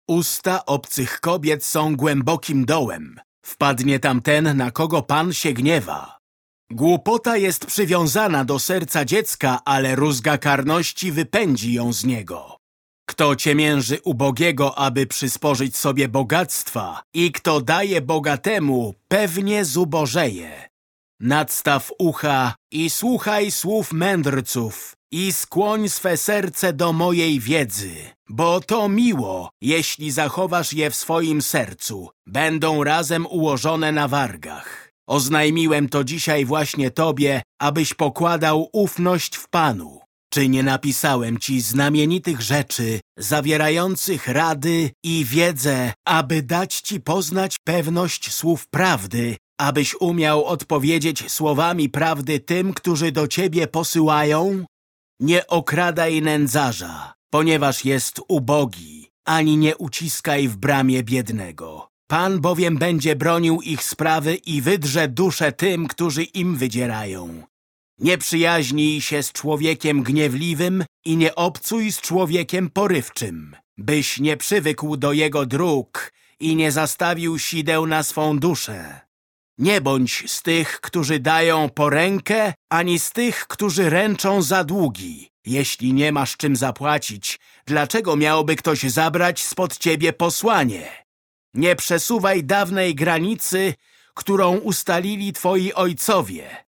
Speaker 1: Usta obcych kobiet są głębokim dołem. Wpadnie tam ten, na kogo Pan się gniewa. Głupota jest przywiązana do serca dziecka, ale rózga karności wypędzi ją z niego. Kto ciemięży ubogiego, aby przysporzyć sobie bogactwa i kto daje bogatemu, pewnie zubożeje. Nadstaw ucha i słuchaj słów mędrców i skłoń swe serce do mojej wiedzy, bo to miło, jeśli zachowasz je w swoim sercu. Będą razem ułożone na wargach. Oznajmiłem to dzisiaj właśnie Tobie, abyś pokładał ufność w Panu. Czy nie napisałem Ci znamienitych rzeczy, zawierających rady i wiedzę, aby dać Ci poznać pewność słów prawdy, abyś umiał odpowiedzieć słowami prawdy tym, którzy do Ciebie posyłają? Nie okradaj nędzarza, ponieważ jest ubogi, ani nie uciskaj w bramie biednego. Pan bowiem będzie bronił ich sprawy i wydrze duszę tym, którzy im wydzierają. Nie przyjaźnij się z człowiekiem gniewliwym i nie obcuj z człowiekiem porywczym, byś nie przywykł do jego dróg i nie zastawił sideł na swą duszę. Nie bądź z tych, którzy dają porękę, ani z tych, którzy ręczą za długi. Jeśli nie masz czym zapłacić, dlaczego miałby ktoś zabrać spod ciebie posłanie? Nie przesuwaj dawnej granicy, którą ustalili twoi ojcowie.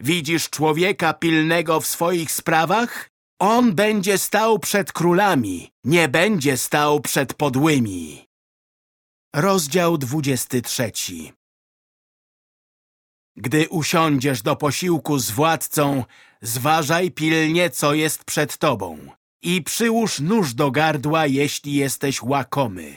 Speaker 1: Widzisz człowieka pilnego w swoich sprawach? On będzie stał przed królami, nie będzie stał przed podłymi. Rozdział 23 Gdy usiądziesz do posiłku z władcą, zważaj pilnie, co jest przed tobą i przyłóż nóż do gardła, jeśli jesteś łakomy.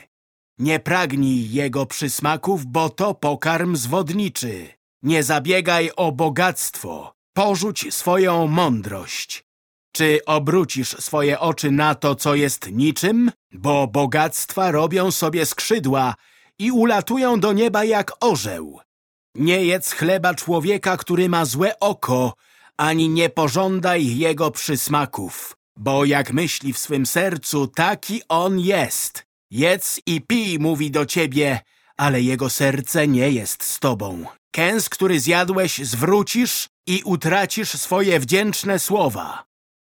Speaker 1: Nie pragnij jego przysmaków, bo to pokarm zwodniczy. Nie zabiegaj o bogactwo, porzuć swoją mądrość. Czy obrócisz swoje oczy na to, co jest niczym? Bo bogactwa robią sobie skrzydła i ulatują do nieba jak orzeł. Nie jedz chleba człowieka, który ma złe oko, ani nie pożądaj jego przysmaków, bo jak myśli w swym sercu, taki on jest. Jedz i pij, mówi do ciebie, ale jego serce nie jest z tobą. Kęs, który zjadłeś, zwrócisz i utracisz swoje wdzięczne słowa.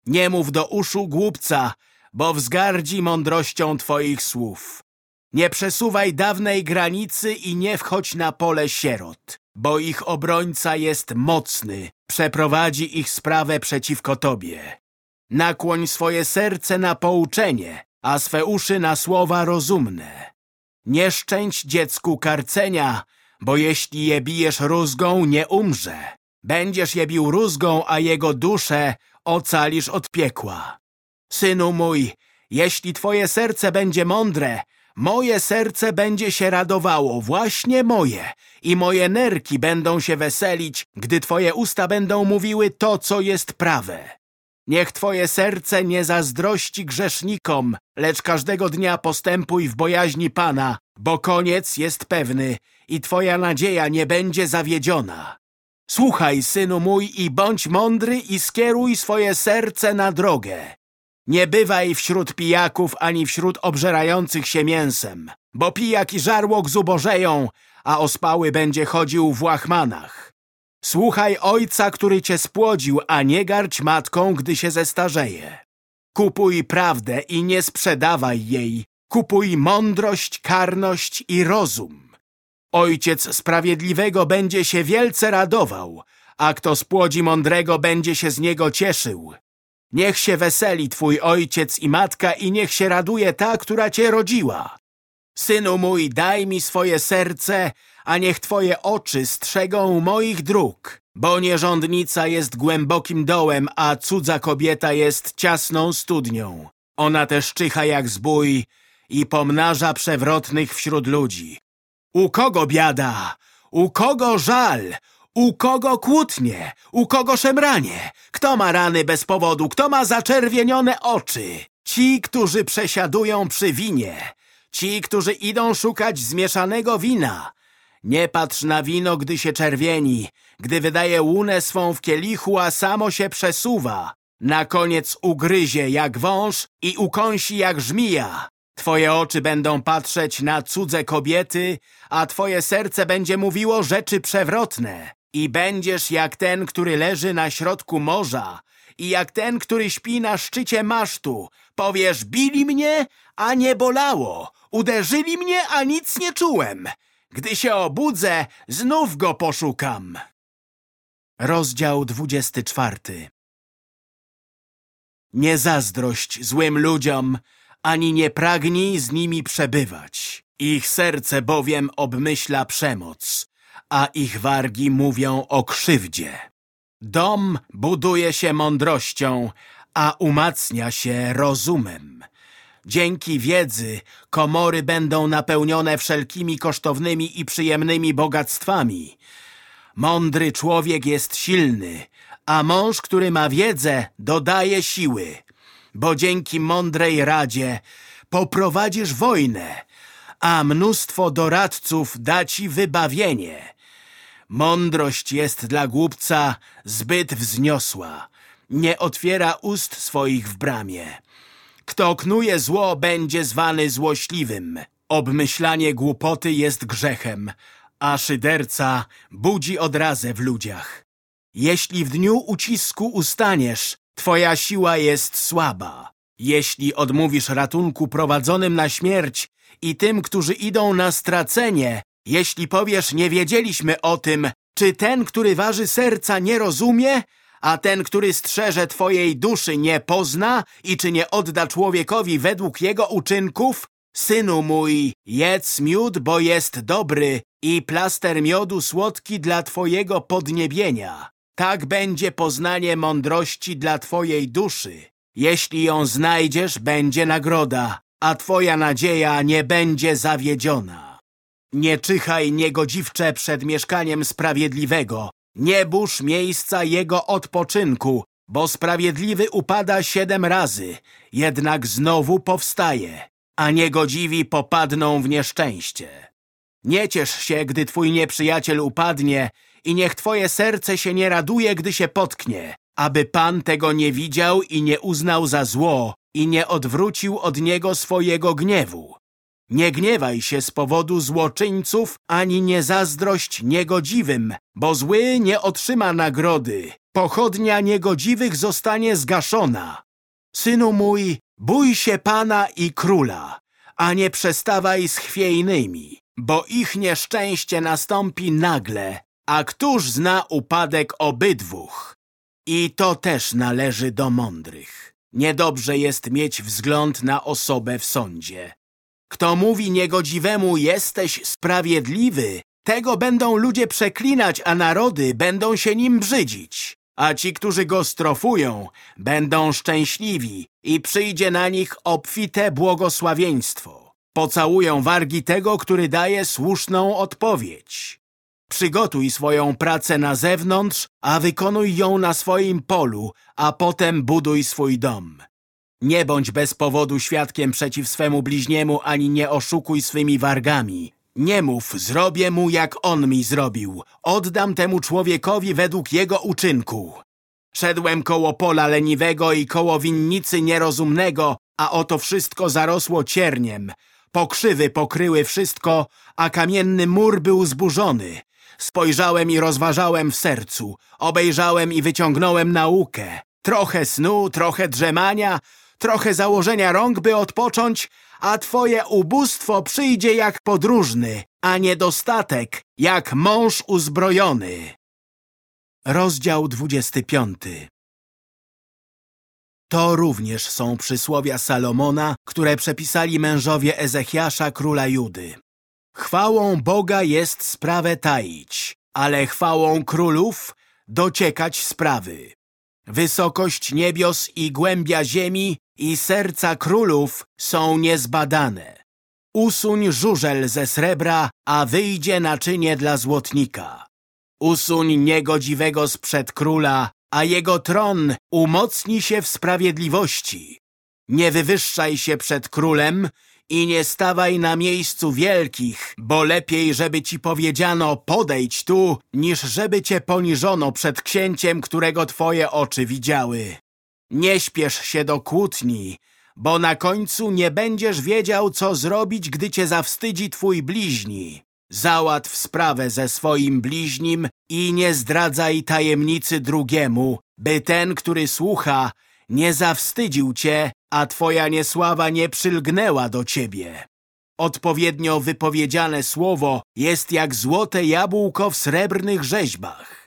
Speaker 1: Nie mów do uszu głupca, bo wzgardzi mądrością twoich słów. Nie przesuwaj dawnej granicy i nie wchodź na pole sierot, bo ich obrońca jest mocny, przeprowadzi ich sprawę przeciwko tobie. Nakłoń swoje serce na pouczenie, a swe uszy na słowa rozumne. Nie szczęść dziecku karcenia, bo jeśli je bijesz rózgą, nie umrze. Będziesz je bił rózgą, a jego duszę ocalisz od piekła. Synu mój, jeśli twoje serce będzie mądre, moje serce będzie się radowało, właśnie moje, i moje nerki będą się weselić, gdy twoje usta będą mówiły to, co jest prawe. Niech twoje serce nie zazdrości grzesznikom, lecz każdego dnia postępuj w bojaźni Pana, bo koniec jest pewny i twoja nadzieja nie będzie zawiedziona. Słuchaj, synu mój, i bądź mądry i skieruj swoje serce na drogę. Nie bywaj wśród pijaków ani wśród obżerających się mięsem, bo pijak i żarłok zubożeją, a ospały będzie chodził w łachmanach. Słuchaj ojca, który cię spłodził, a nie garć matką, gdy się zestarzeje. Kupuj prawdę i nie sprzedawaj jej. Kupuj mądrość, karność i rozum. Ojciec sprawiedliwego będzie się wielce radował, a kto spłodzi mądrego będzie się z niego cieszył. Niech się weseli twój ojciec i matka i niech się raduje ta, która cię rodziła. Synu mój, daj mi swoje serce, a niech twoje oczy strzegą moich dróg. Bo nierządnica jest głębokim dołem, a cudza kobieta jest ciasną studnią. Ona też czyha jak zbój i pomnaża przewrotnych wśród ludzi. U kogo biada? U kogo żal? U kogo kłótnie? U kogo szemranie? Kto ma rany bez powodu? Kto ma zaczerwienione oczy? Ci, którzy przesiadują przy winie. Ci, którzy idą szukać zmieszanego wina. Nie patrz na wino, gdy się czerwieni, gdy wydaje łunę swą w kielichu, a samo się przesuwa. Na koniec ugryzie jak wąż i ukąsi jak żmija. Twoje oczy będą patrzeć na cudze kobiety, a twoje serce będzie mówiło rzeczy przewrotne. I będziesz jak ten, który leży na środku morza i jak ten, który śpi na szczycie masztu. Powiesz, bili mnie, a nie bolało. Uderzyli mnie, a nic nie czułem. Gdy się obudzę, znów go poszukam. Rozdział 24 Nie zazdrość złym ludziom, ani nie pragnij z nimi przebywać. Ich serce bowiem obmyśla przemoc, a ich wargi mówią o krzywdzie. Dom buduje się mądrością, a umacnia się rozumem. Dzięki wiedzy komory będą napełnione wszelkimi kosztownymi i przyjemnymi bogactwami. Mądry człowiek jest silny, a mąż, który ma wiedzę, dodaje siły. Bo dzięki mądrej radzie poprowadzisz wojnę, a mnóstwo doradców da ci wybawienie. Mądrość jest dla głupca zbyt wzniosła. Nie otwiera ust swoich w bramie. Kto knuje zło, będzie zwany złośliwym. Obmyślanie głupoty jest grzechem, a szyderca budzi odrazę w ludziach. Jeśli w dniu ucisku ustaniesz, twoja siła jest słaba. Jeśli odmówisz ratunku prowadzonym na śmierć i tym, którzy idą na stracenie, jeśli powiesz, nie wiedzieliśmy o tym, czy ten, który waży serca, nie rozumie, a ten, który strzeże twojej duszy, nie pozna i czy nie odda człowiekowi według jego uczynków? Synu mój, jedz miód, bo jest dobry i plaster miodu słodki dla twojego podniebienia. Tak będzie poznanie mądrości dla twojej duszy. Jeśli ją znajdziesz, będzie nagroda, a twoja nadzieja nie będzie zawiedziona. Nie czyhaj niegodziwcze przed mieszkaniem sprawiedliwego, nie burz miejsca jego odpoczynku, bo sprawiedliwy upada siedem razy, jednak znowu powstaje, a niegodziwi popadną w nieszczęście. Nie ciesz się, gdy twój nieprzyjaciel upadnie i niech twoje serce się nie raduje, gdy się potknie, aby Pan tego nie widział i nie uznał za zło i nie odwrócił od niego swojego gniewu. Nie gniewaj się z powodu złoczyńców, ani nie zazdrość niegodziwym, bo zły nie otrzyma nagrody. Pochodnia niegodziwych zostanie zgaszona. Synu mój, bój się Pana i Króla, a nie przestawaj z chwiejnymi, bo ich nieszczęście nastąpi nagle, a któż zna upadek obydwóch? I to też należy do mądrych. Niedobrze jest mieć wzgląd na osobę w sądzie. Kto mówi niegodziwemu jesteś sprawiedliwy, tego będą ludzie przeklinać, a narody będą się nim brzydzić. A ci, którzy go strofują, będą szczęśliwi i przyjdzie na nich obfite błogosławieństwo. Pocałują wargi tego, który daje słuszną odpowiedź. Przygotuj swoją pracę na zewnątrz, a wykonuj ją na swoim polu, a potem buduj swój dom. Nie bądź bez powodu świadkiem przeciw swemu bliźniemu, ani nie oszukuj swymi wargami. Nie mów, zrobię mu jak on mi zrobił. Oddam temu człowiekowi według jego uczynku. Szedłem koło pola leniwego i koło winnicy nierozumnego, a oto wszystko zarosło cierniem. Pokrzywy pokryły wszystko, a kamienny mur był zburzony. Spojrzałem i rozważałem w sercu, obejrzałem i wyciągnąłem naukę. Trochę snu, trochę drzemania, trochę założenia rąk, by odpocząć, a twoje ubóstwo przyjdzie jak podróżny, a niedostatek jak mąż uzbrojony. Rozdział 25 To również są przysłowia Salomona, które przepisali mężowie Ezechiasza, króla Judy. Chwałą Boga jest sprawę taić, ale chwałą królów dociekać sprawy. Wysokość niebios i głębia ziemi i serca królów są niezbadane. Usuń żużel ze srebra, a wyjdzie naczynie dla złotnika. Usuń niegodziwego sprzed króla, a jego tron umocni się w sprawiedliwości. Nie wywyższaj się przed królem i nie stawaj na miejscu wielkich, bo lepiej, żeby ci powiedziano podejdź tu, niż żeby cię poniżono przed księciem, którego twoje oczy widziały. Nie śpiesz się do kłótni, bo na końcu nie będziesz wiedział, co zrobić, gdy cię zawstydzi twój bliźni. Załatw sprawę ze swoim bliźnim i nie zdradzaj tajemnicy drugiemu, by ten, który słucha, nie zawstydził cię, a twoja niesława nie przylgnęła do ciebie. Odpowiednio wypowiedziane słowo jest jak złote jabłko w srebrnych rzeźbach.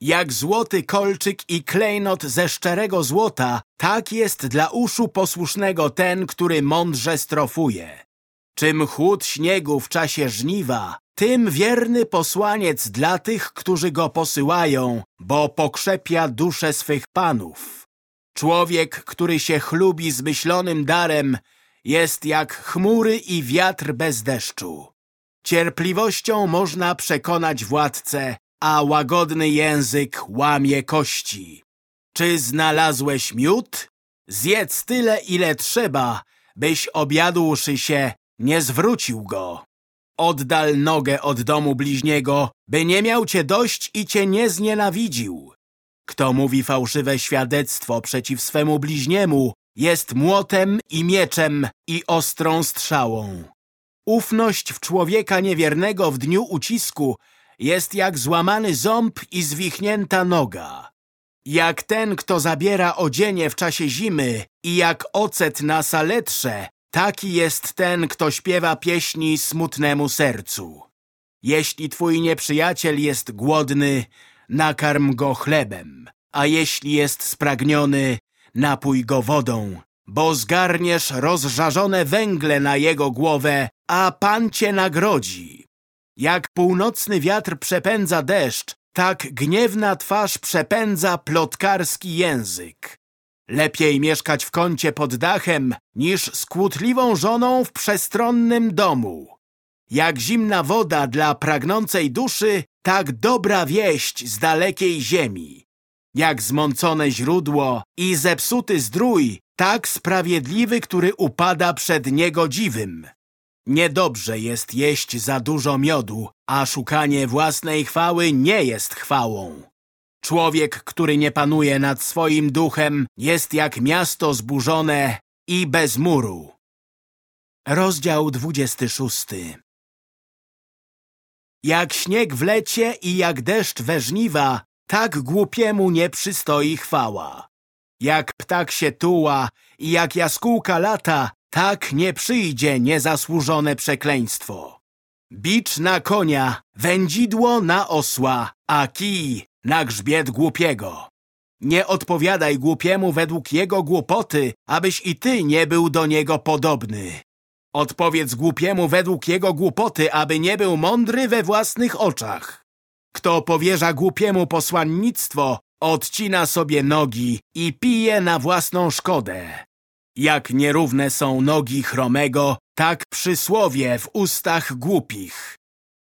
Speaker 1: Jak złoty kolczyk i klejnot ze szczerego złota, tak jest dla uszu posłusznego ten, który mądrze strofuje. Czym chłód śniegu w czasie żniwa, tym wierny posłaniec dla tych, którzy go posyłają, bo pokrzepia duszę swych panów. Człowiek, który się chlubi zmyślonym darem, jest jak chmury i wiatr bez deszczu. Cierpliwością można przekonać władcę, a łagodny język łamie kości. Czy znalazłeś miód? Zjedz tyle, ile trzeba, byś objadłszy się, nie zwrócił go. Oddal nogę od domu bliźniego, by nie miał cię dość i cię nie znienawidził. Kto mówi fałszywe świadectwo przeciw swemu bliźniemu, jest młotem i mieczem i ostrą strzałą. Ufność w człowieka niewiernego w dniu ucisku jest jak złamany ząb i zwichnięta noga. Jak ten, kto zabiera odzienie w czasie zimy i jak ocet na saletrze, taki jest ten, kto śpiewa pieśni smutnemu sercu. Jeśli twój nieprzyjaciel jest głodny, nakarm go chlebem, a jeśli jest spragniony, napój go wodą, bo zgarniesz rozżarzone węgle na jego głowę, a Pan cię nagrodzi. Jak północny wiatr przepędza deszcz, tak gniewna twarz przepędza plotkarski język. Lepiej mieszkać w kącie pod dachem, niż z kłótliwą żoną w przestronnym domu. Jak zimna woda dla pragnącej duszy, tak dobra wieść z dalekiej ziemi. Jak zmącone źródło i zepsuty zdrój, tak sprawiedliwy, który upada przed niegodziwym. Niedobrze jest jeść za dużo miodu, a szukanie własnej chwały nie jest chwałą. Człowiek, który nie panuje nad swoim duchem, jest jak miasto zburzone i bez muru. Rozdział 26 Jak śnieg w lecie i jak deszcz we żniwa, tak głupiemu nie przystoi chwała. Jak ptak się tuła i jak jaskółka lata, tak nie przyjdzie niezasłużone przekleństwo. Bicz na konia, wędzidło na osła, a kij na grzbiet głupiego. Nie odpowiadaj głupiemu według jego głupoty, abyś i ty nie był do niego podobny. Odpowiedz głupiemu według jego głupoty, aby nie był mądry we własnych oczach. Kto powierza głupiemu posłannictwo, odcina sobie nogi i pije na własną szkodę. Jak nierówne są nogi chromego, tak przysłowie w ustach głupich.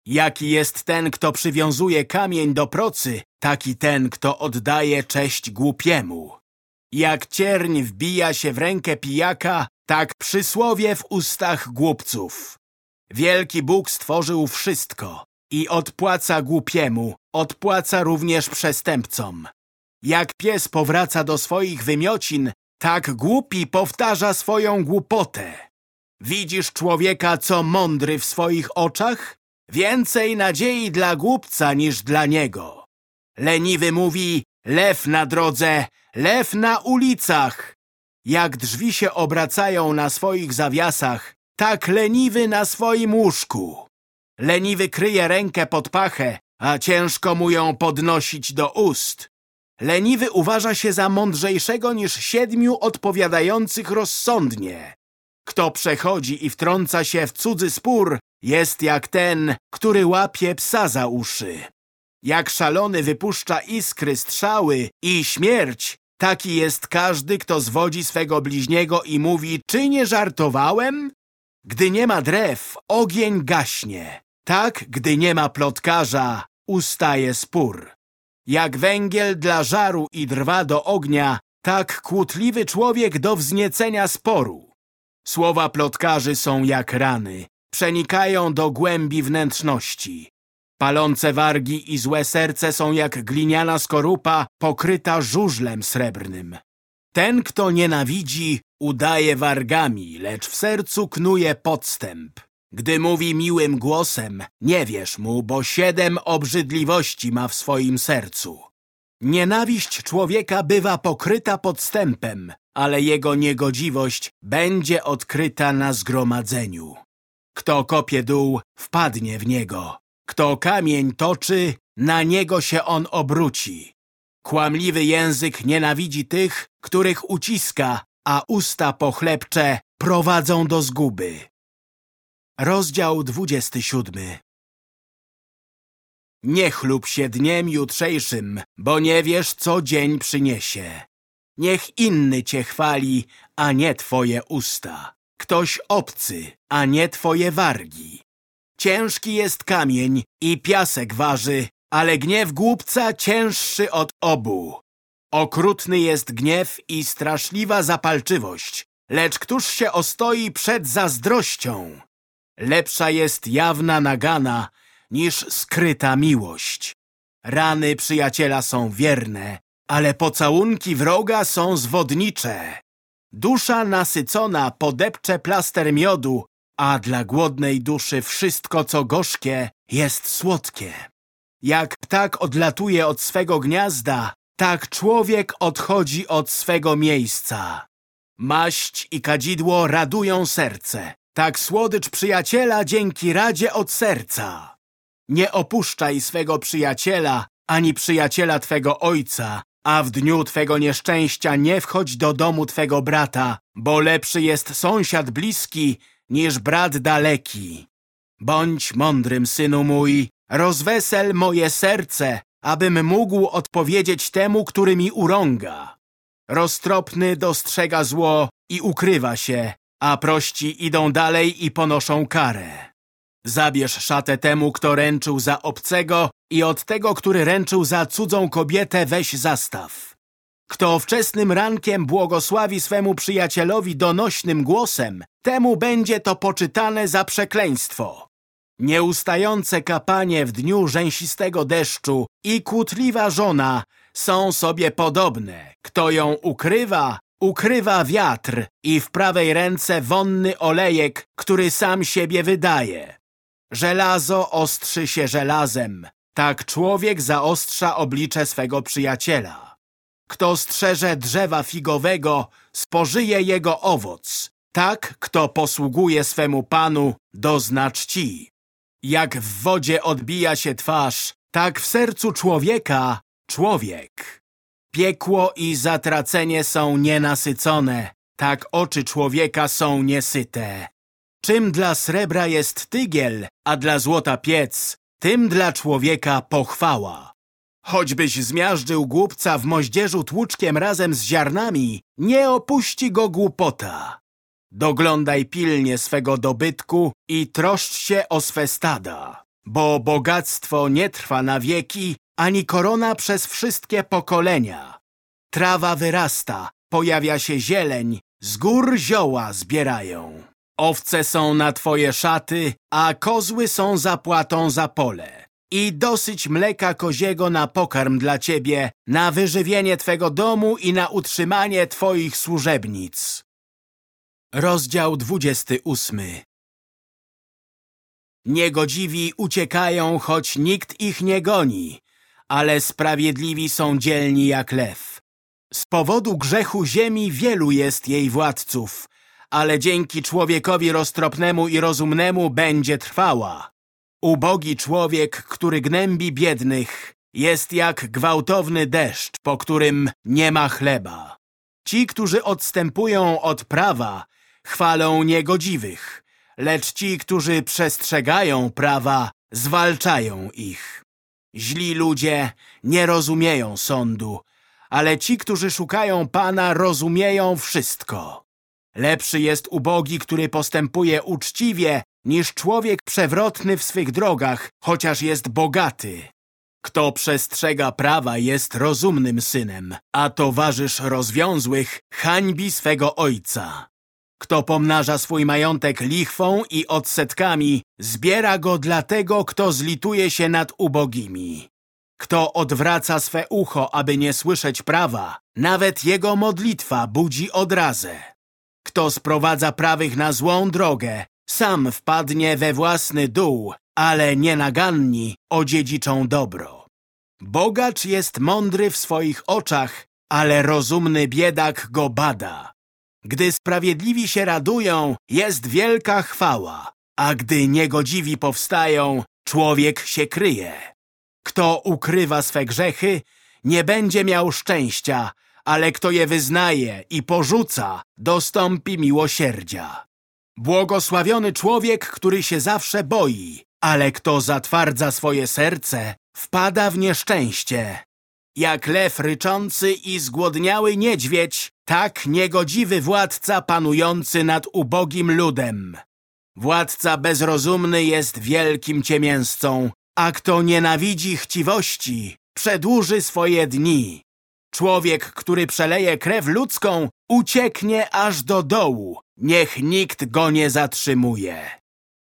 Speaker 1: Jaki jest ten, kto przywiązuje kamień do procy, taki ten, kto oddaje cześć głupiemu. Jak cierń wbija się w rękę pijaka, tak przysłowie w ustach głupców. Wielki Bóg stworzył wszystko i odpłaca głupiemu, odpłaca również przestępcom. Jak pies powraca do swoich wymiocin, tak głupi powtarza swoją głupotę. Widzisz człowieka, co mądry w swoich oczach? Więcej nadziei dla głupca niż dla niego. Leniwy mówi, lew na drodze, lew na ulicach. Jak drzwi się obracają na swoich zawiasach, tak leniwy na swoim łóżku. Leniwy kryje rękę pod pachę, a ciężko mu ją podnosić do ust. Leniwy uważa się za mądrzejszego niż siedmiu odpowiadających rozsądnie. Kto przechodzi i wtrąca się w cudzy spór, jest jak ten, który łapie psa za uszy. Jak szalony wypuszcza iskry, strzały i śmierć, taki jest każdy, kto zwodzi swego bliźniego i mówi, czy nie żartowałem? Gdy nie ma drew, ogień gaśnie. Tak, gdy nie ma plotkarza, ustaje spór. Jak węgiel dla żaru i drwa do ognia, tak kłótliwy człowiek do wzniecenia sporu. Słowa plotkarzy są jak rany, przenikają do głębi wnętrzności. Palące wargi i złe serce są jak gliniana skorupa pokryta żużlem srebrnym. Ten, kto nienawidzi, udaje wargami, lecz w sercu knuje podstęp. Gdy mówi miłym głosem, nie wierz mu, bo siedem obrzydliwości ma w swoim sercu. Nienawiść człowieka bywa pokryta podstępem, ale jego niegodziwość będzie odkryta na zgromadzeniu. Kto kopie dół, wpadnie w niego. Kto kamień toczy, na niego się on obróci. Kłamliwy język nienawidzi tych, których uciska, a usta pochlebcze prowadzą do zguby. Rozdział 27 Nie chlub się dniem jutrzejszym, bo nie wiesz, co dzień przyniesie. Niech inny cię chwali, a nie twoje usta. Ktoś obcy, a nie twoje wargi. Ciężki jest kamień i piasek waży, ale gniew głupca cięższy od obu. Okrutny jest gniew i straszliwa zapalczywość, lecz któż się ostoi przed zazdrością? Lepsza jest jawna nagana niż skryta miłość. Rany przyjaciela są wierne, ale pocałunki wroga są zwodnicze. Dusza nasycona podepcze plaster miodu, a dla głodnej duszy wszystko, co gorzkie, jest słodkie. Jak ptak odlatuje od swego gniazda, tak człowiek odchodzi od swego miejsca. Maść i kadzidło radują serce, tak słodycz przyjaciela dzięki radzie od serca. Nie opuszczaj swego przyjaciela, ani przyjaciela twego ojca, a w dniu twego nieszczęścia nie wchodź do domu twego brata, bo lepszy jest sąsiad bliski niż brat daleki. Bądź mądrym, synu mój, rozwesel moje serce, abym mógł odpowiedzieć temu, który mi urąga. Roztropny dostrzega zło i ukrywa się, a prości idą dalej i ponoszą karę. Zabierz szatę temu, kto ręczył za obcego i od tego, który ręczył za cudzą kobietę weź zastaw. Kto wczesnym rankiem błogosławi swemu przyjacielowi donośnym głosem, temu będzie to poczytane za przekleństwo. Nieustające kapanie w dniu rzęsistego deszczu i kłótliwa żona są sobie podobne. Kto ją ukrywa, ukrywa wiatr i w prawej ręce wonny olejek, który sam siebie wydaje. Żelazo ostrzy się żelazem, tak człowiek zaostrza oblicze swego przyjaciela. Kto strzeże drzewa figowego, spożyje jego owoc. Tak, kto posługuje swemu panu, dozna czci. Jak w wodzie odbija się twarz, tak w sercu człowieka człowiek. Piekło i zatracenie są nienasycone, tak oczy człowieka są niesyte. Czym dla srebra jest tygiel, a dla złota piec, tym dla człowieka pochwała. Choćbyś zmiażdżył głupca w moździerzu tłuczkiem razem z ziarnami, nie opuści go głupota. Doglądaj pilnie swego dobytku i troszcz się o swe stada, bo bogactwo nie trwa na wieki, ani korona przez wszystkie pokolenia. Trawa wyrasta, pojawia się zieleń, z gór zioła zbierają. Owce są na twoje szaty, a kozły są zapłatą za pole. I dosyć mleka koziego na pokarm dla ciebie, na wyżywienie twego domu i na utrzymanie twoich służebnic. Rozdział 28 Niegodziwi uciekają, choć nikt ich nie goni, ale sprawiedliwi są dzielni jak lew. Z powodu grzechu ziemi wielu jest jej władców, ale dzięki człowiekowi roztropnemu i rozumnemu będzie trwała. Ubogi człowiek, który gnębi biednych, jest jak gwałtowny deszcz, po którym nie ma chleba. Ci, którzy odstępują od prawa, chwalą niegodziwych, lecz ci, którzy przestrzegają prawa, zwalczają ich. Źli ludzie nie rozumieją sądu, ale ci, którzy szukają Pana, rozumieją wszystko. Lepszy jest ubogi, który postępuje uczciwie, niż człowiek przewrotny w swych drogach, chociaż jest bogaty. Kto przestrzega prawa jest rozumnym synem, a towarzysz rozwiązłych hańbi swego ojca. Kto pomnaża swój majątek lichwą i odsetkami, zbiera go dla tego, kto zlituje się nad ubogimi. Kto odwraca swe ucho, aby nie słyszeć prawa, nawet jego modlitwa budzi odrazę. Kto sprowadza prawych na złą drogę, sam wpadnie we własny dół, ale nienaganni odziedziczą dobro. Bogacz jest mądry w swoich oczach, ale rozumny biedak go bada. Gdy sprawiedliwi się radują, jest wielka chwała, a gdy niegodziwi powstają, człowiek się kryje. Kto ukrywa swe grzechy, nie będzie miał szczęścia, ale kto je wyznaje i porzuca, dostąpi miłosierdzia. Błogosławiony człowiek, który się zawsze boi, ale kto zatwardza swoje serce, wpada w nieszczęście. Jak lew ryczący i zgłodniały niedźwiedź, tak niegodziwy władca panujący nad ubogim ludem. Władca bezrozumny jest wielkim ciemięscą, a kto nienawidzi chciwości, przedłuży swoje dni. Człowiek, który przeleje krew ludzką, ucieknie aż do dołu. Niech nikt go nie zatrzymuje.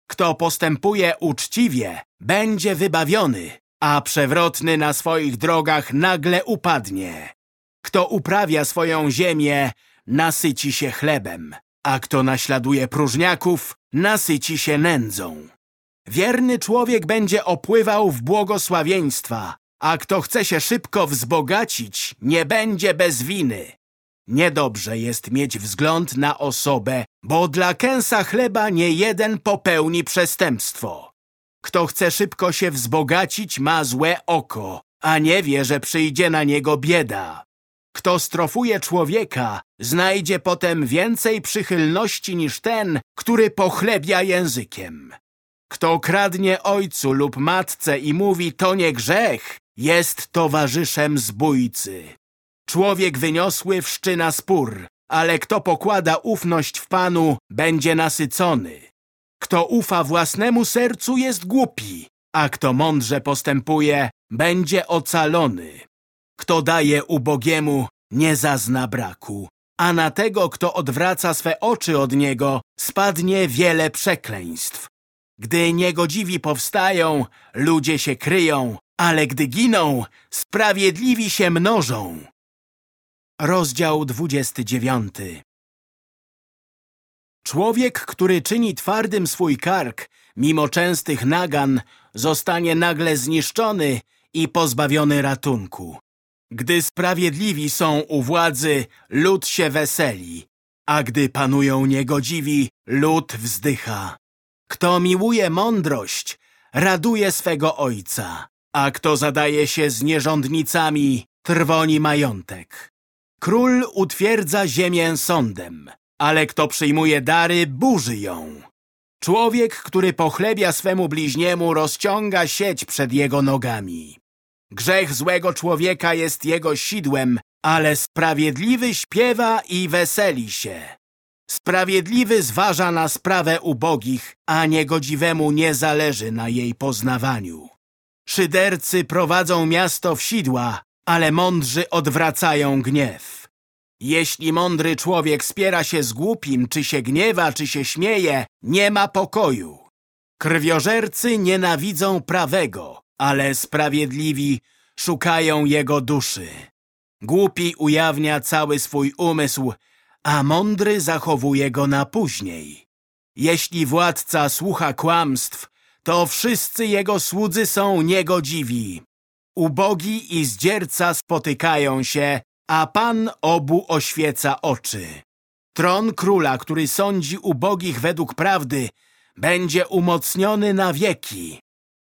Speaker 1: Kto postępuje uczciwie, będzie wybawiony, a przewrotny na swoich drogach nagle upadnie. Kto uprawia swoją ziemię, nasyci się chlebem, a kto naśladuje próżniaków, nasyci się nędzą. Wierny człowiek będzie opływał w błogosławieństwa, a kto chce się szybko wzbogacić, nie będzie bez winy. Niedobrze jest mieć wzgląd na osobę, bo dla kęsa chleba nie jeden popełni przestępstwo. Kto chce szybko się wzbogacić, ma złe oko, a nie wie, że przyjdzie na niego bieda. Kto strofuje człowieka, znajdzie potem więcej przychylności niż ten, który pochlebia językiem. Kto kradnie ojcu lub matce i mówi to nie grzech, jest towarzyszem zbójcy. Człowiek wyniosły wszczyna spór, ale kto pokłada ufność w Panu, będzie nasycony. Kto ufa własnemu sercu, jest głupi, a kto mądrze postępuje, będzie ocalony. Kto daje ubogiemu, nie zazna braku, a na tego, kto odwraca swe oczy od niego, spadnie wiele przekleństw. Gdy niegodziwi powstają, ludzie się kryją, ale gdy giną, sprawiedliwi się mnożą. Rozdział 29 Człowiek, który czyni twardym swój kark, mimo częstych nagan, zostanie nagle zniszczony i pozbawiony ratunku. Gdy sprawiedliwi są u władzy, lud się weseli, a gdy panują niegodziwi, lud wzdycha. Kto miłuje mądrość, raduje swego ojca, a kto zadaje się z nierządnicami, trwoni majątek. Król utwierdza ziemię sądem, ale kto przyjmuje dary, burzy ją. Człowiek, który pochlebia swemu bliźniemu, rozciąga sieć przed jego nogami. Grzech złego człowieka jest jego sidłem, ale sprawiedliwy śpiewa i weseli się. Sprawiedliwy zważa na sprawę ubogich, a niegodziwemu nie zależy na jej poznawaniu. Szydercy prowadzą miasto w sidła, ale mądrzy odwracają gniew. Jeśli mądry człowiek spiera się z głupim, czy się gniewa, czy się śmieje, nie ma pokoju. Krwiożercy nienawidzą prawego, ale sprawiedliwi szukają jego duszy. Głupi ujawnia cały swój umysł, a mądry zachowuje go na później. Jeśli władca słucha kłamstw, to wszyscy jego słudzy są niegodziwi. Ubogi i zdzierca spotykają się, a Pan obu oświeca oczy. Tron króla, który sądzi ubogich według prawdy, będzie umocniony na wieki.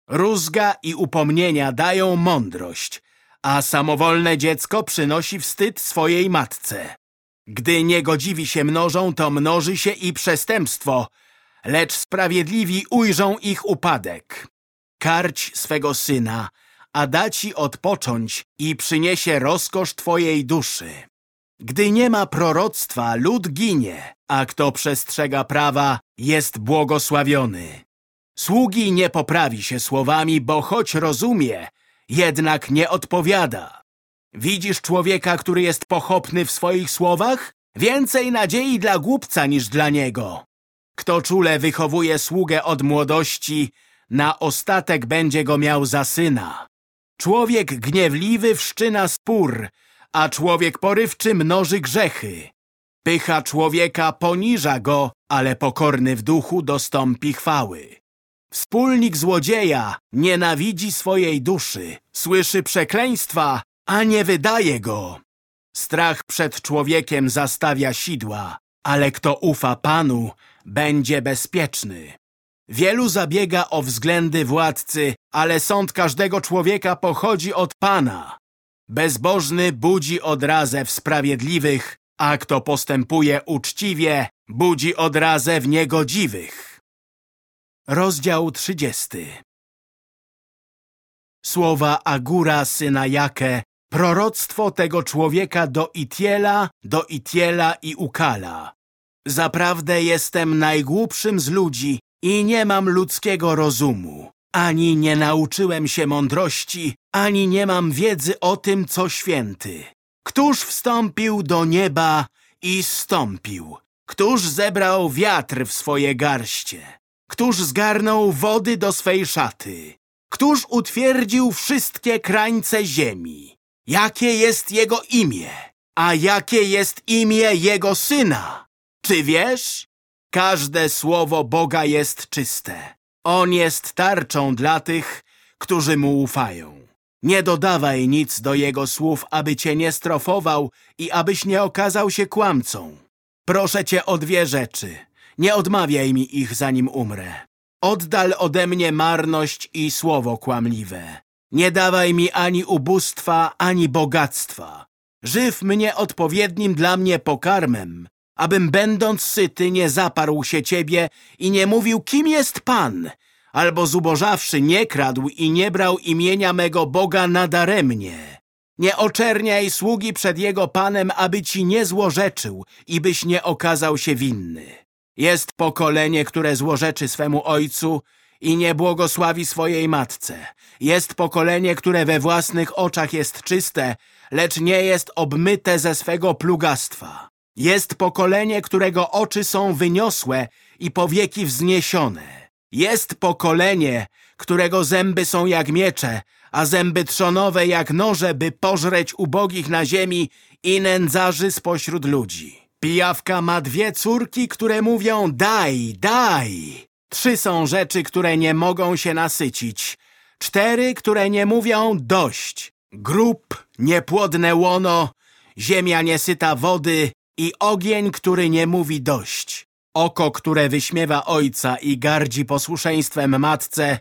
Speaker 1: Rózga i upomnienia dają mądrość, a samowolne dziecko przynosi wstyd swojej matce. Gdy niegodziwi się mnożą, to mnoży się i przestępstwo, lecz sprawiedliwi ujrzą ich upadek. Karć swego syna, a da ci odpocząć i przyniesie rozkosz twojej duszy. Gdy nie ma proroctwa, lud ginie, a kto przestrzega prawa, jest błogosławiony. Sługi nie poprawi się słowami, bo choć rozumie, jednak nie odpowiada. Widzisz człowieka, który jest pochopny w swoich słowach? Więcej nadziei dla głupca niż dla niego. Kto czule wychowuje sługę od młodości, na ostatek będzie go miał za syna. Człowiek gniewliwy wszczyna spór, a człowiek porywczy mnoży grzechy. Pycha człowieka poniża go, ale pokorny w duchu dostąpi chwały. Wspólnik złodzieja nienawidzi swojej duszy, słyszy przekleństwa, a nie wydaje go. Strach przed człowiekiem zastawia sidła, ale kto ufa Panu, będzie bezpieczny. Wielu zabiega o względy władcy, ale sąd każdego człowieka pochodzi od Pana. Bezbożny budzi odrazę w sprawiedliwych, a kto postępuje uczciwie, budzi odrazę w niegodziwych. Rozdział 30 Słowa Agura syna Jake, proroctwo tego człowieka do Itiela, do Itiela i Ukala. Zaprawdę jestem najgłupszym z ludzi i nie mam ludzkiego rozumu. Ani nie nauczyłem się mądrości, ani nie mam wiedzy o tym, co święty. Któż wstąpił do nieba i stąpił? Któż zebrał wiatr w swoje garście? Któż zgarnął wody do swej szaty? Któż utwierdził wszystkie krańce ziemi? Jakie jest jego imię? A jakie jest imię jego syna? Czy wiesz? Każde słowo Boga jest czyste. On jest tarczą dla tych, którzy mu ufają. Nie dodawaj nic do jego słów, aby cię nie strofował i abyś nie okazał się kłamcą. Proszę cię o dwie rzeczy. Nie odmawiaj mi ich, zanim umrę. Oddal ode mnie marność i słowo kłamliwe. Nie dawaj mi ani ubóstwa, ani bogactwa. Żyw mnie odpowiednim dla mnie pokarmem, abym będąc syty nie zaparł się ciebie i nie mówił, kim jest Pan, albo zubożawszy nie kradł i nie brał imienia mego Boga nadaremnie. Nie oczerniaj sługi przed jego Panem, aby ci nie złorzeczył i byś nie okazał się winny. Jest pokolenie, które złorzeczy swemu ojcu i nie błogosławi swojej matce. Jest pokolenie, które we własnych oczach jest czyste, lecz nie jest obmyte ze swego plugastwa. Jest pokolenie, którego oczy są wyniosłe i powieki wzniesione. Jest pokolenie, którego zęby są jak miecze, a zęby trzonowe jak noże, by pożreć ubogich na ziemi i nędzarzy spośród ludzi. Pijawka ma dwie córki, które mówią daj, daj. Trzy są rzeczy, które nie mogą się nasycić. Cztery, które nie mówią dość. Grób, niepłodne łono, ziemia niesyta wody i ogień, który nie mówi dość. Oko, które wyśmiewa ojca i gardzi posłuszeństwem matce,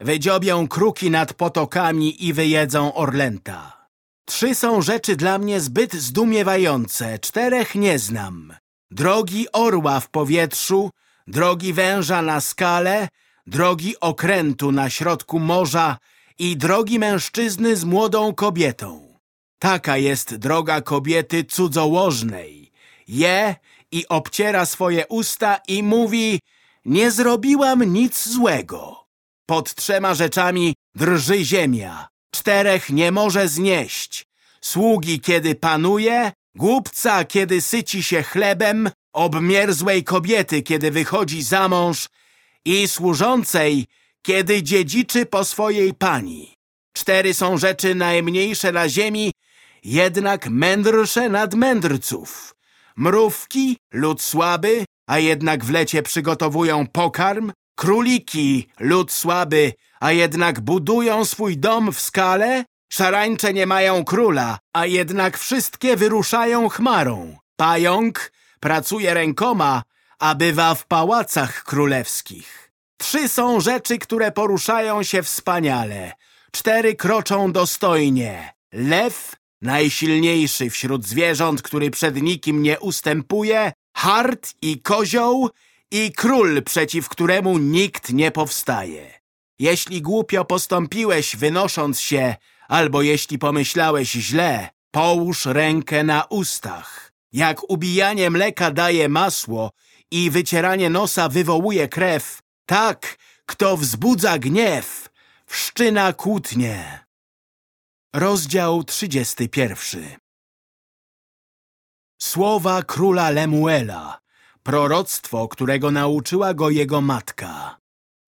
Speaker 1: wydziobią kruki nad potokami i wyjedzą orlęta. Trzy są rzeczy dla mnie zbyt zdumiewające, czterech nie znam. Drogi orła w powietrzu, drogi węża na skale, drogi okrętu na środku morza i drogi mężczyzny z młodą kobietą. Taka jest droga kobiety cudzołożnej. Je i obciera swoje usta i mówi nie zrobiłam nic złego. Pod trzema rzeczami drży ziemia, czterech nie może znieść. Sługi, kiedy panuje, głupca, kiedy syci się chlebem, obmierzłej kobiety, kiedy wychodzi za mąż i służącej, kiedy dziedziczy po swojej pani. Cztery są rzeczy najmniejsze na ziemi, jednak mędrsze nad mędrców. Mrówki, lud słaby, a jednak w lecie przygotowują pokarm. Króliki, lud słaby, a jednak budują swój dom w skale. Szarańcze nie mają króla, a jednak wszystkie wyruszają chmarą. Pająk pracuje rękoma, a bywa w pałacach królewskich. Trzy są rzeczy, które poruszają się wspaniale. Cztery kroczą dostojnie. Lew, najsilniejszy wśród zwierząt, który przed nikim nie ustępuje, hart i kozioł i król, przeciw któremu nikt nie powstaje. Jeśli głupio postąpiłeś, wynosząc się, albo jeśli pomyślałeś źle, połóż rękę na ustach. Jak ubijanie mleka daje masło i wycieranie nosa wywołuje krew, tak, kto wzbudza gniew, wszczyna kłótnie. Rozdział 31 Słowa króla Lemuela, proroctwo, którego nauczyła go jego matka.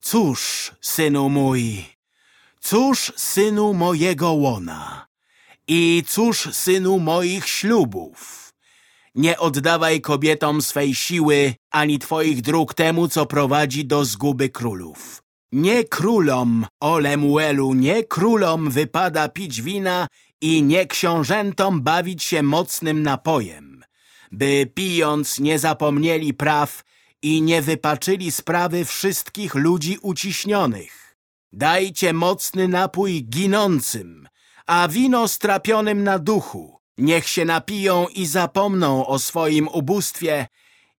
Speaker 1: Cóż, synu mój, cóż, synu mojego łona i cóż, synu moich ślubów. Nie oddawaj kobietom swej siły, ani twoich dróg temu, co prowadzi do zguby królów. Nie królom, o Lemuelu, nie królom wypada pić wina i nie książętom bawić się mocnym napojem, by pijąc nie zapomnieli praw i nie wypaczyli sprawy wszystkich ludzi uciśnionych. Dajcie mocny napój ginącym, a wino strapionym na duchu. Niech się napiją i zapomną o swoim ubóstwie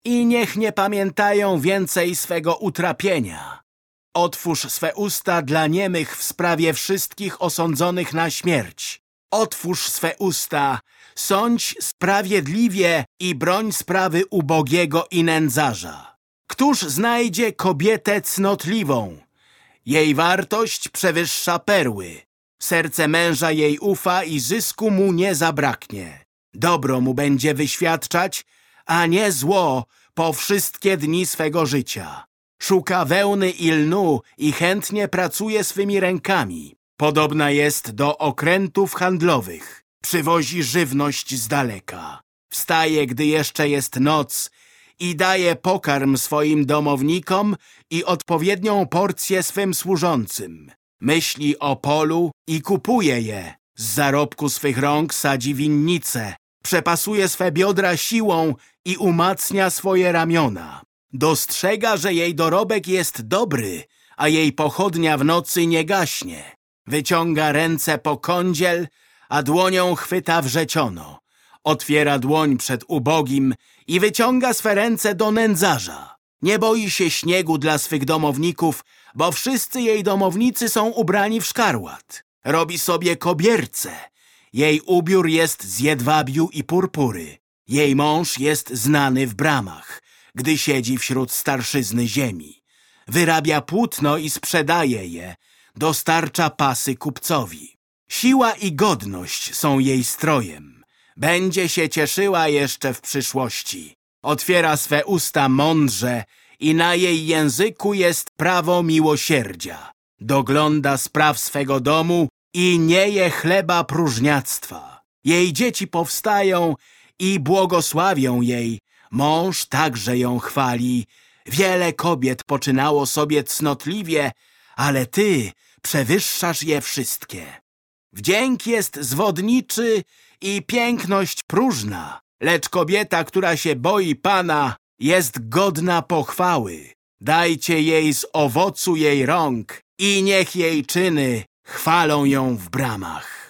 Speaker 1: i niech nie pamiętają więcej swego utrapienia. Otwórz swe usta dla niemych w sprawie wszystkich osądzonych na śmierć. Otwórz swe usta, sądź sprawiedliwie i broń sprawy ubogiego i nędzarza. Któż znajdzie kobietę cnotliwą? Jej wartość przewyższa perły. Serce męża jej ufa i zysku mu nie zabraknie. Dobro mu będzie wyświadczać, a nie zło po wszystkie dni swego życia. Szuka wełny i lnu i chętnie pracuje swymi rękami. Podobna jest do okrętów handlowych. Przywozi żywność z daleka. Wstaje, gdy jeszcze jest noc i daje pokarm swoim domownikom i odpowiednią porcję swym służącym. Myśli o polu i kupuje je. Z zarobku swych rąk sadzi winnice. Przepasuje swe biodra siłą i umacnia swoje ramiona. Dostrzega, że jej dorobek jest dobry, a jej pochodnia w nocy nie gaśnie. Wyciąga ręce po kądziel, a dłonią chwyta wrzeciono. Otwiera dłoń przed ubogim i wyciąga swe ręce do nędzarza. Nie boi się śniegu dla swych domowników, bo wszyscy jej domownicy są ubrani w szkarłat. Robi sobie kobierce. Jej ubiór jest z jedwabiu i purpury. Jej mąż jest znany w bramach, gdy siedzi wśród starszyzny ziemi. Wyrabia płótno i sprzedaje je, dostarcza pasy kupcowi. Siła i godność są jej strojem. Będzie się cieszyła jeszcze w przyszłości. Otwiera swe usta mądrze i na jej języku jest prawo miłosierdzia. Dogląda spraw swego domu i nie je chleba próżniactwa. Jej dzieci powstają i błogosławią jej. Mąż także ją chwali. Wiele kobiet poczynało sobie cnotliwie, ale ty przewyższasz je wszystkie. Wdzięk jest zwodniczy i piękność próżna, lecz kobieta, która się boi Pana, jest godna pochwały. Dajcie jej z owocu jej rąk i niech jej czyny chwalą ją w bramach.